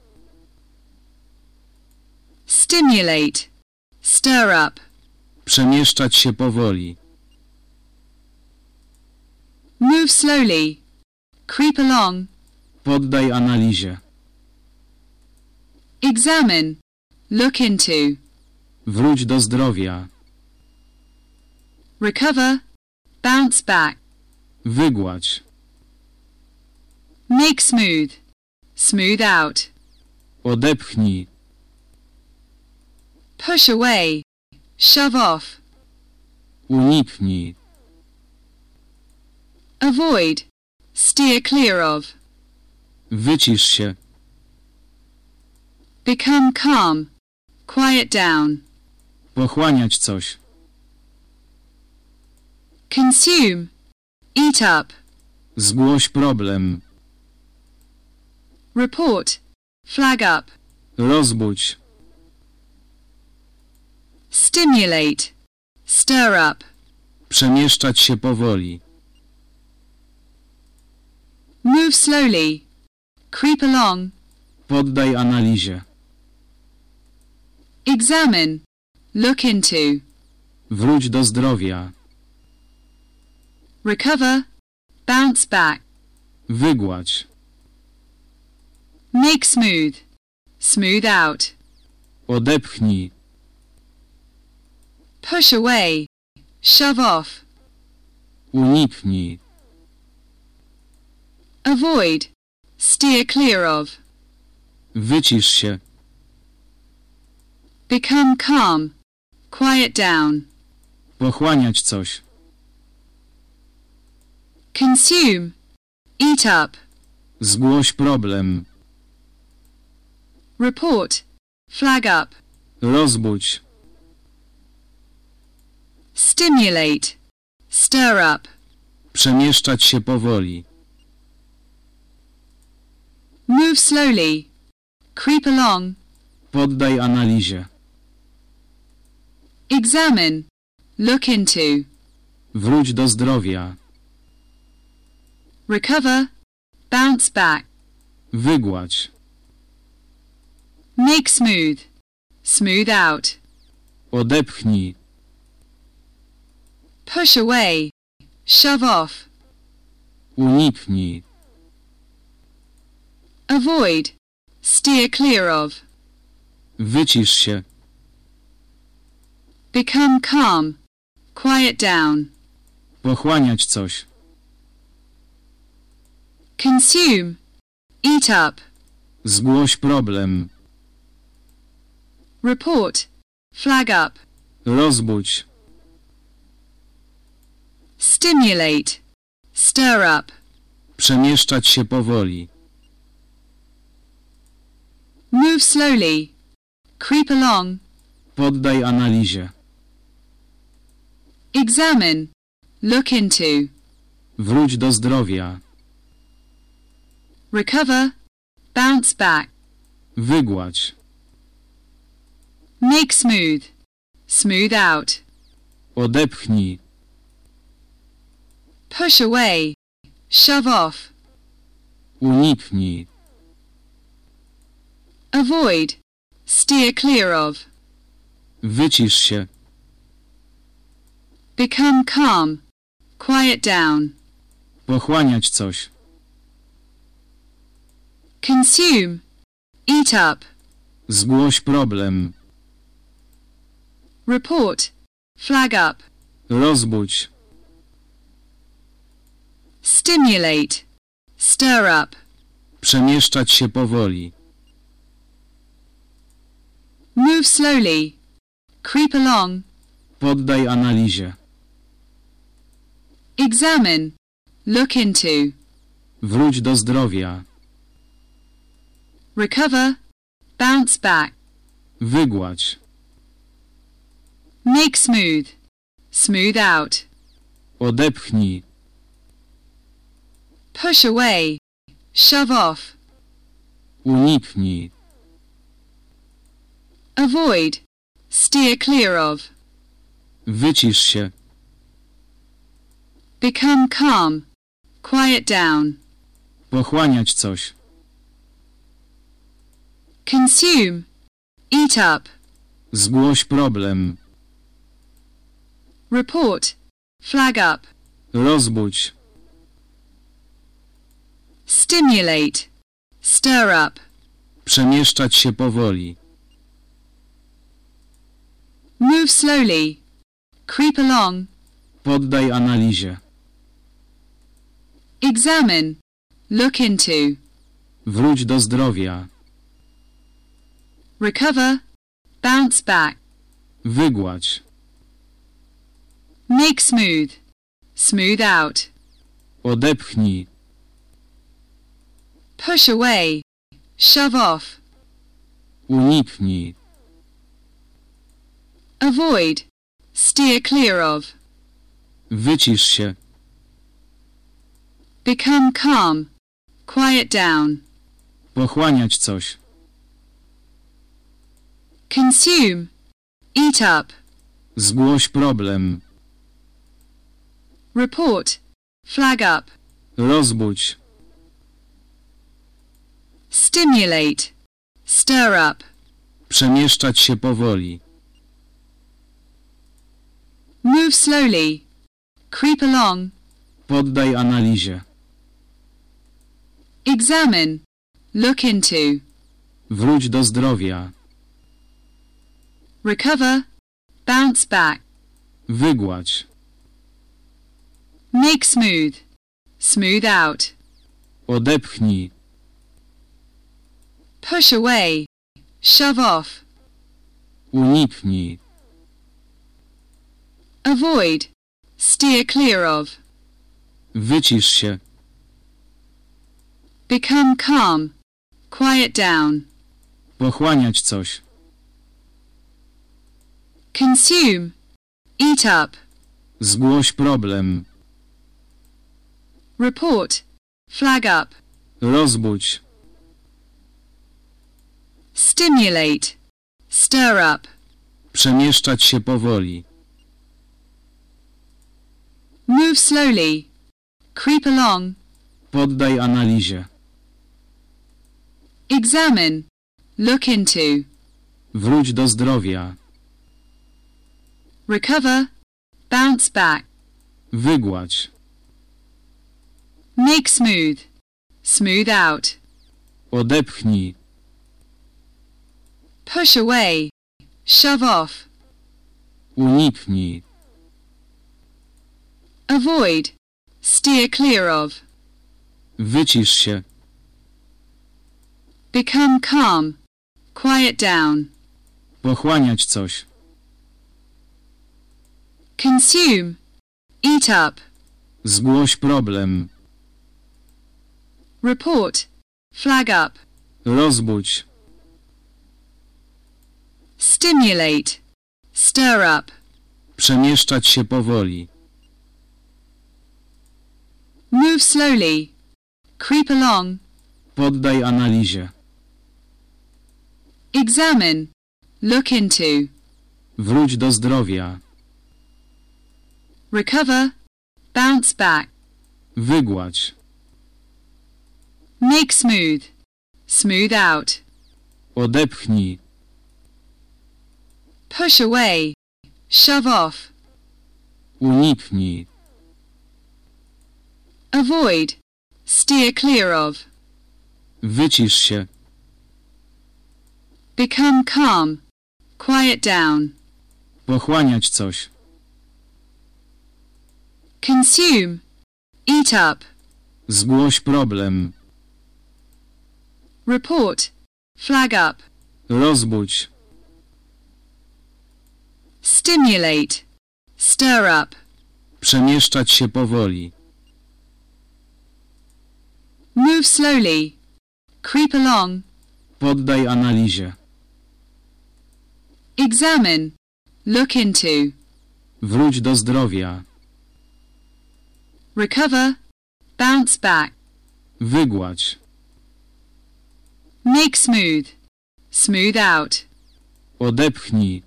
[SPEAKER 2] Stimulate, stir up,
[SPEAKER 1] Przemieszczać się powoli.
[SPEAKER 2] move slowly, creep along,
[SPEAKER 1] Poddaj analizie.
[SPEAKER 2] examine, look into,
[SPEAKER 1] Wróć do zdrowia.
[SPEAKER 2] recover, bounce back,
[SPEAKER 1] Wygładź.
[SPEAKER 2] make smooth, smooth out,
[SPEAKER 1] Odepchnij.
[SPEAKER 2] Push away, shove off,
[SPEAKER 1] Uniknij.
[SPEAKER 2] avoid, steer clear of,
[SPEAKER 1] Wycisz się.
[SPEAKER 2] become calm, quiet down,
[SPEAKER 1] Pochłaniać coś.
[SPEAKER 2] consume, eat up,
[SPEAKER 1] Zgłoś problem.
[SPEAKER 2] report, flag up,
[SPEAKER 1] Rozbudź.
[SPEAKER 2] Stimulate, stir up,
[SPEAKER 1] Przemieszczać się powoli.
[SPEAKER 2] move slowly, creep along,
[SPEAKER 1] Poddaj analizie.
[SPEAKER 2] examine, look into,
[SPEAKER 1] Wróć do zdrowia.
[SPEAKER 2] recover, bounce back,
[SPEAKER 1] Wygładź.
[SPEAKER 2] make smooth, smooth out,
[SPEAKER 1] Odepchnij.
[SPEAKER 2] Push away, shove off,
[SPEAKER 1] Uniknij.
[SPEAKER 2] avoid, steer clear of,
[SPEAKER 1] Wycisz się.
[SPEAKER 2] become calm, quiet down,
[SPEAKER 1] Pochłaniać coś.
[SPEAKER 2] consume, eat up,
[SPEAKER 1] Zgłoś problem.
[SPEAKER 2] report, flag up,
[SPEAKER 1] Rozbudź.
[SPEAKER 2] Stimulate, stir up,
[SPEAKER 1] Przemieszczać się powoli.
[SPEAKER 2] move slowly, creep along,
[SPEAKER 1] Poddaj analizie.
[SPEAKER 2] examine, look into,
[SPEAKER 1] Wróć do zdrowia.
[SPEAKER 2] recover, bounce back,
[SPEAKER 1] Wygładź.
[SPEAKER 2] make smooth, smooth out,
[SPEAKER 1] Odepchnij.
[SPEAKER 2] Push away, shove off,
[SPEAKER 1] Uniknij.
[SPEAKER 2] avoid, steer clear of,
[SPEAKER 1] Wycisz się.
[SPEAKER 2] become calm, quiet down,
[SPEAKER 1] Pochłaniać coś.
[SPEAKER 2] consume, eat up,
[SPEAKER 1] Zgłoś problem.
[SPEAKER 2] report, flag up,
[SPEAKER 1] Rozbudź.
[SPEAKER 2] Stimulate, stir up,
[SPEAKER 1] Przemieszczać się powoli.
[SPEAKER 2] move slowly, creep along,
[SPEAKER 1] Poddaj analizie.
[SPEAKER 2] examine, look into,
[SPEAKER 1] Wróć do zdrowia.
[SPEAKER 2] recover, bounce back,
[SPEAKER 1] Wygładź.
[SPEAKER 2] make smooth, smooth out,
[SPEAKER 1] Odepchnij.
[SPEAKER 2] Push away, shove off,
[SPEAKER 1] Uniknij.
[SPEAKER 2] avoid, steer clear of,
[SPEAKER 1] Wycisz się.
[SPEAKER 2] become calm, quiet down,
[SPEAKER 1] Pochłaniać coś.
[SPEAKER 2] consume, eat up,
[SPEAKER 1] Zgłoś problem.
[SPEAKER 2] report, flag up,
[SPEAKER 1] Rozbudź.
[SPEAKER 2] Stimulate, stir up,
[SPEAKER 1] Przemieszczać się powoli.
[SPEAKER 2] Move slowly. Creep along.
[SPEAKER 1] Poddaj analizie.
[SPEAKER 2] Examine. Look into.
[SPEAKER 1] Wróć do zdrowia.
[SPEAKER 2] Recover. Bounce back.
[SPEAKER 1] Wygładź.
[SPEAKER 2] Make smooth. Smooth out.
[SPEAKER 1] Odepchnij.
[SPEAKER 2] Push away. Shove off.
[SPEAKER 1] Uniknij.
[SPEAKER 2] Avoid. Steer clear of.
[SPEAKER 1] Wycisz się.
[SPEAKER 2] Become calm. Quiet down.
[SPEAKER 1] Pochłaniać coś.
[SPEAKER 2] Consume. Eat up.
[SPEAKER 1] Zgłoś problem.
[SPEAKER 2] Report. Flag up.
[SPEAKER 1] Rozbudź.
[SPEAKER 2] Stimulate. Stir up.
[SPEAKER 1] Przemieszczać się powoli.
[SPEAKER 2] Move slowly. Creep along.
[SPEAKER 1] Poddaj analizie.
[SPEAKER 2] Examine. Look into.
[SPEAKER 1] Wróć do zdrowia.
[SPEAKER 2] Recover. Bounce back.
[SPEAKER 1] Wygładź.
[SPEAKER 2] Make smooth. Smooth out.
[SPEAKER 1] Odepchnij.
[SPEAKER 2] Push away. Shove off.
[SPEAKER 1] Uniknij.
[SPEAKER 2] Avoid. Steer clear of.
[SPEAKER 1] Wycisz się.
[SPEAKER 2] Become calm. Quiet down.
[SPEAKER 1] Pochłaniać coś.
[SPEAKER 2] Consume. Eat up.
[SPEAKER 1] Zgłoś problem.
[SPEAKER 2] Report. Flag up.
[SPEAKER 1] Rozbudź.
[SPEAKER 2] Stimulate. Stir up.
[SPEAKER 1] Przemieszczać się powoli.
[SPEAKER 2] Move slowly. Creep along.
[SPEAKER 1] Poddaj analizie.
[SPEAKER 2] Examine. Look into.
[SPEAKER 1] Wróć do zdrowia.
[SPEAKER 2] Recover. Bounce back.
[SPEAKER 1] Wygładź.
[SPEAKER 2] Make smooth. Smooth out.
[SPEAKER 1] Odepchnij.
[SPEAKER 2] Push away. Shove off.
[SPEAKER 1] Uniknij.
[SPEAKER 2] Avoid. Steer clear of.
[SPEAKER 1] Wycisz się.
[SPEAKER 2] Become calm. Quiet down.
[SPEAKER 1] Pochłaniać coś.
[SPEAKER 2] Consume. Eat up.
[SPEAKER 1] Zgłoś problem.
[SPEAKER 2] Report. Flag up.
[SPEAKER 1] Rozbudź.
[SPEAKER 2] Stimulate. Stir up.
[SPEAKER 1] Przemieszczać się powoli.
[SPEAKER 2] Move slowly. Creep along.
[SPEAKER 1] Poddaj analizie.
[SPEAKER 2] Examine. Look into.
[SPEAKER 1] Wróć do zdrowia.
[SPEAKER 2] Recover. Bounce back.
[SPEAKER 1] Wygładź.
[SPEAKER 2] Make smooth. Smooth out.
[SPEAKER 1] Odepchnij.
[SPEAKER 2] Push away. Shove off.
[SPEAKER 1] Uniknij.
[SPEAKER 2] Avoid. Steer clear of.
[SPEAKER 1] Wycisz się.
[SPEAKER 2] Become calm. Quiet down.
[SPEAKER 1] Pochłaniać coś.
[SPEAKER 2] Consume. Eat up.
[SPEAKER 1] Zgłoś problem.
[SPEAKER 2] Report. Flag up.
[SPEAKER 1] Rozbudź.
[SPEAKER 2] Stimulate. Stir up.
[SPEAKER 1] Przemieszczać się powoli.
[SPEAKER 2] Move slowly. Creep along.
[SPEAKER 1] Poddaj analizie.
[SPEAKER 2] Examine. Look into.
[SPEAKER 1] Wróć do zdrowia.
[SPEAKER 2] Recover. Bounce back.
[SPEAKER 1] Wygładź.
[SPEAKER 2] Make smooth. Smooth out.
[SPEAKER 1] Odepchnij.
[SPEAKER 2] Push away. Shove off.
[SPEAKER 1] Uniknij.
[SPEAKER 2] Avoid. Steer clear of.
[SPEAKER 1] Wycisz się.
[SPEAKER 2] Become calm. Quiet down.
[SPEAKER 1] Pochłaniać coś.
[SPEAKER 2] Consume. Eat up.
[SPEAKER 1] Zgłoś problem.
[SPEAKER 2] Report. Flag up.
[SPEAKER 1] Rozbudź.
[SPEAKER 2] Stimulate, stir up,
[SPEAKER 1] Przemieszczać się powoli.
[SPEAKER 2] move slowly, creep along,
[SPEAKER 1] Poddaj analizie.
[SPEAKER 2] examine, look into,
[SPEAKER 1] Wróć do zdrowia.
[SPEAKER 2] recover, bounce back,
[SPEAKER 1] Wygładź.
[SPEAKER 2] make smooth, smooth out,
[SPEAKER 1] Odepchnij.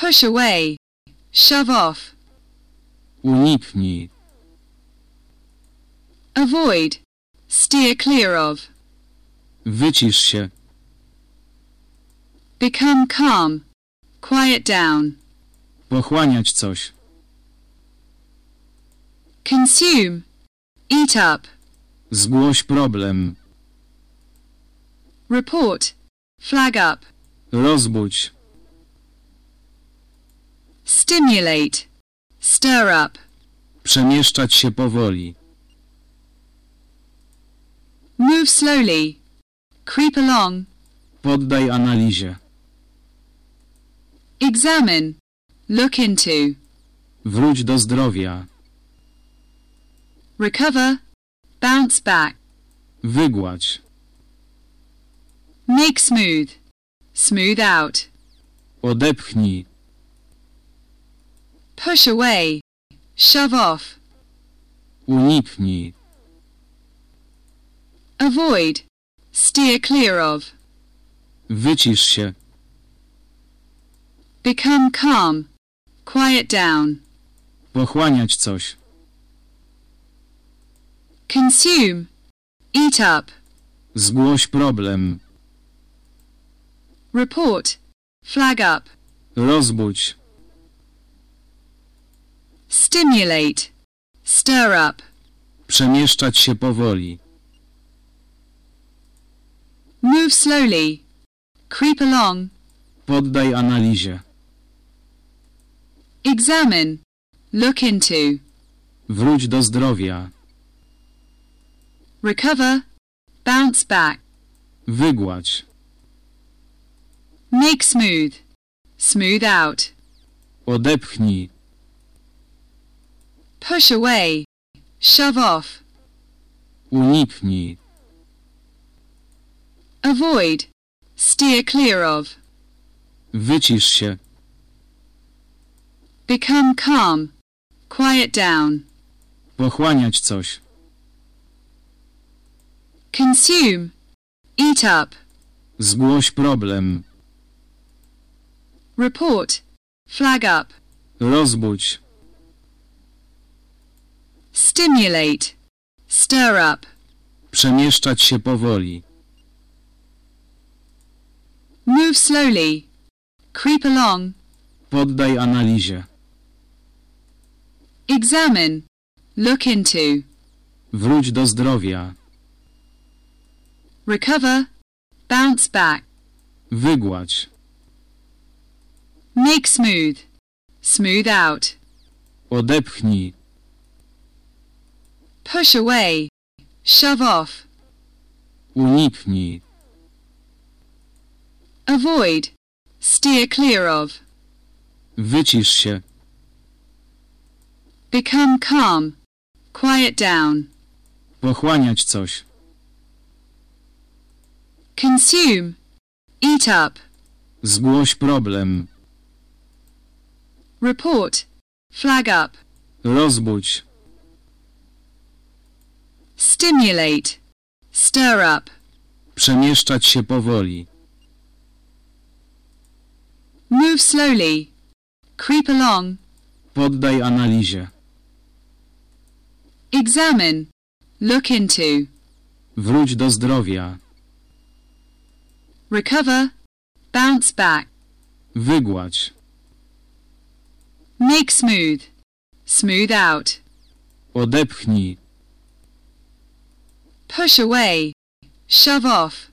[SPEAKER 2] Push away, shove off,
[SPEAKER 1] Uniknij.
[SPEAKER 2] avoid, steer clear of,
[SPEAKER 1] Wycisz się.
[SPEAKER 2] become calm, quiet down,
[SPEAKER 1] Pochłaniać coś.
[SPEAKER 2] consume, eat up,
[SPEAKER 1] Zgłoś problem.
[SPEAKER 2] report, flag up,
[SPEAKER 1] Rozbudź.
[SPEAKER 2] Stimulate, stir up,
[SPEAKER 1] Przemieszczać się powoli.
[SPEAKER 2] move slowly, creep along,
[SPEAKER 1] Poddaj analizie.
[SPEAKER 2] examine, look into,
[SPEAKER 1] Wróć do zdrowia.
[SPEAKER 2] recover, bounce back,
[SPEAKER 1] Wygładź.
[SPEAKER 2] make smooth, smooth out,
[SPEAKER 1] Odepchnij.
[SPEAKER 2] Push away, shove off,
[SPEAKER 1] Uniknij.
[SPEAKER 2] avoid, steer clear of,
[SPEAKER 1] Wycisz się.
[SPEAKER 2] become calm, quiet down,
[SPEAKER 1] Pochłaniać coś.
[SPEAKER 2] consume, eat up,
[SPEAKER 1] Zgłoś problem.
[SPEAKER 2] report, flag up,
[SPEAKER 1] Rozbudź.
[SPEAKER 2] Stimulate, stir up,
[SPEAKER 1] Przemieszczać się powoli.
[SPEAKER 2] move slowly, creep along,
[SPEAKER 1] Poddaj analizie.
[SPEAKER 2] examine, look into,
[SPEAKER 1] Wróć do zdrowia.
[SPEAKER 2] recover, bounce back,
[SPEAKER 1] Wygładź.
[SPEAKER 2] make smooth, smooth out,
[SPEAKER 1] Odepchnij.
[SPEAKER 2] Push away, shove off,
[SPEAKER 1] Uniknij.
[SPEAKER 2] avoid, steer clear of,
[SPEAKER 1] Wycisz się.
[SPEAKER 2] become calm, quiet down,
[SPEAKER 1] Pochłaniać coś.
[SPEAKER 2] consume, eat up,
[SPEAKER 1] Zgłoś problem.
[SPEAKER 2] report, flag up,
[SPEAKER 1] Rozbudź.
[SPEAKER 2] Stimulate, stir up,
[SPEAKER 1] Przemieszczać się powoli.
[SPEAKER 2] move slowly, creep along,
[SPEAKER 1] Poddaj analizie.
[SPEAKER 2] examine, look into,
[SPEAKER 1] Wróć do zdrowia.
[SPEAKER 2] recover, bounce back,
[SPEAKER 1] Wygładź.
[SPEAKER 2] make smooth, smooth out,
[SPEAKER 1] Odepchnij.
[SPEAKER 2] Push away, shove off,
[SPEAKER 1] Uniknij.
[SPEAKER 2] avoid, steer clear of,
[SPEAKER 1] Wycisz się.
[SPEAKER 2] become calm, quiet down,
[SPEAKER 1] Pochłaniać coś.
[SPEAKER 2] consume, eat up,
[SPEAKER 1] Zgłoś problem.
[SPEAKER 2] report, flag up,
[SPEAKER 1] Rozbudź.
[SPEAKER 2] Stimulate, stir up,
[SPEAKER 1] Przemieszczać się powoli.
[SPEAKER 2] move slowly, creep along,
[SPEAKER 1] Poddaj analizie.
[SPEAKER 2] examine, look into,
[SPEAKER 1] Wróć do zdrowia.
[SPEAKER 2] recover, bounce back,
[SPEAKER 1] Wygładź.
[SPEAKER 2] make smooth, smooth out,
[SPEAKER 1] Odepchnij.
[SPEAKER 2] Push away, shove off,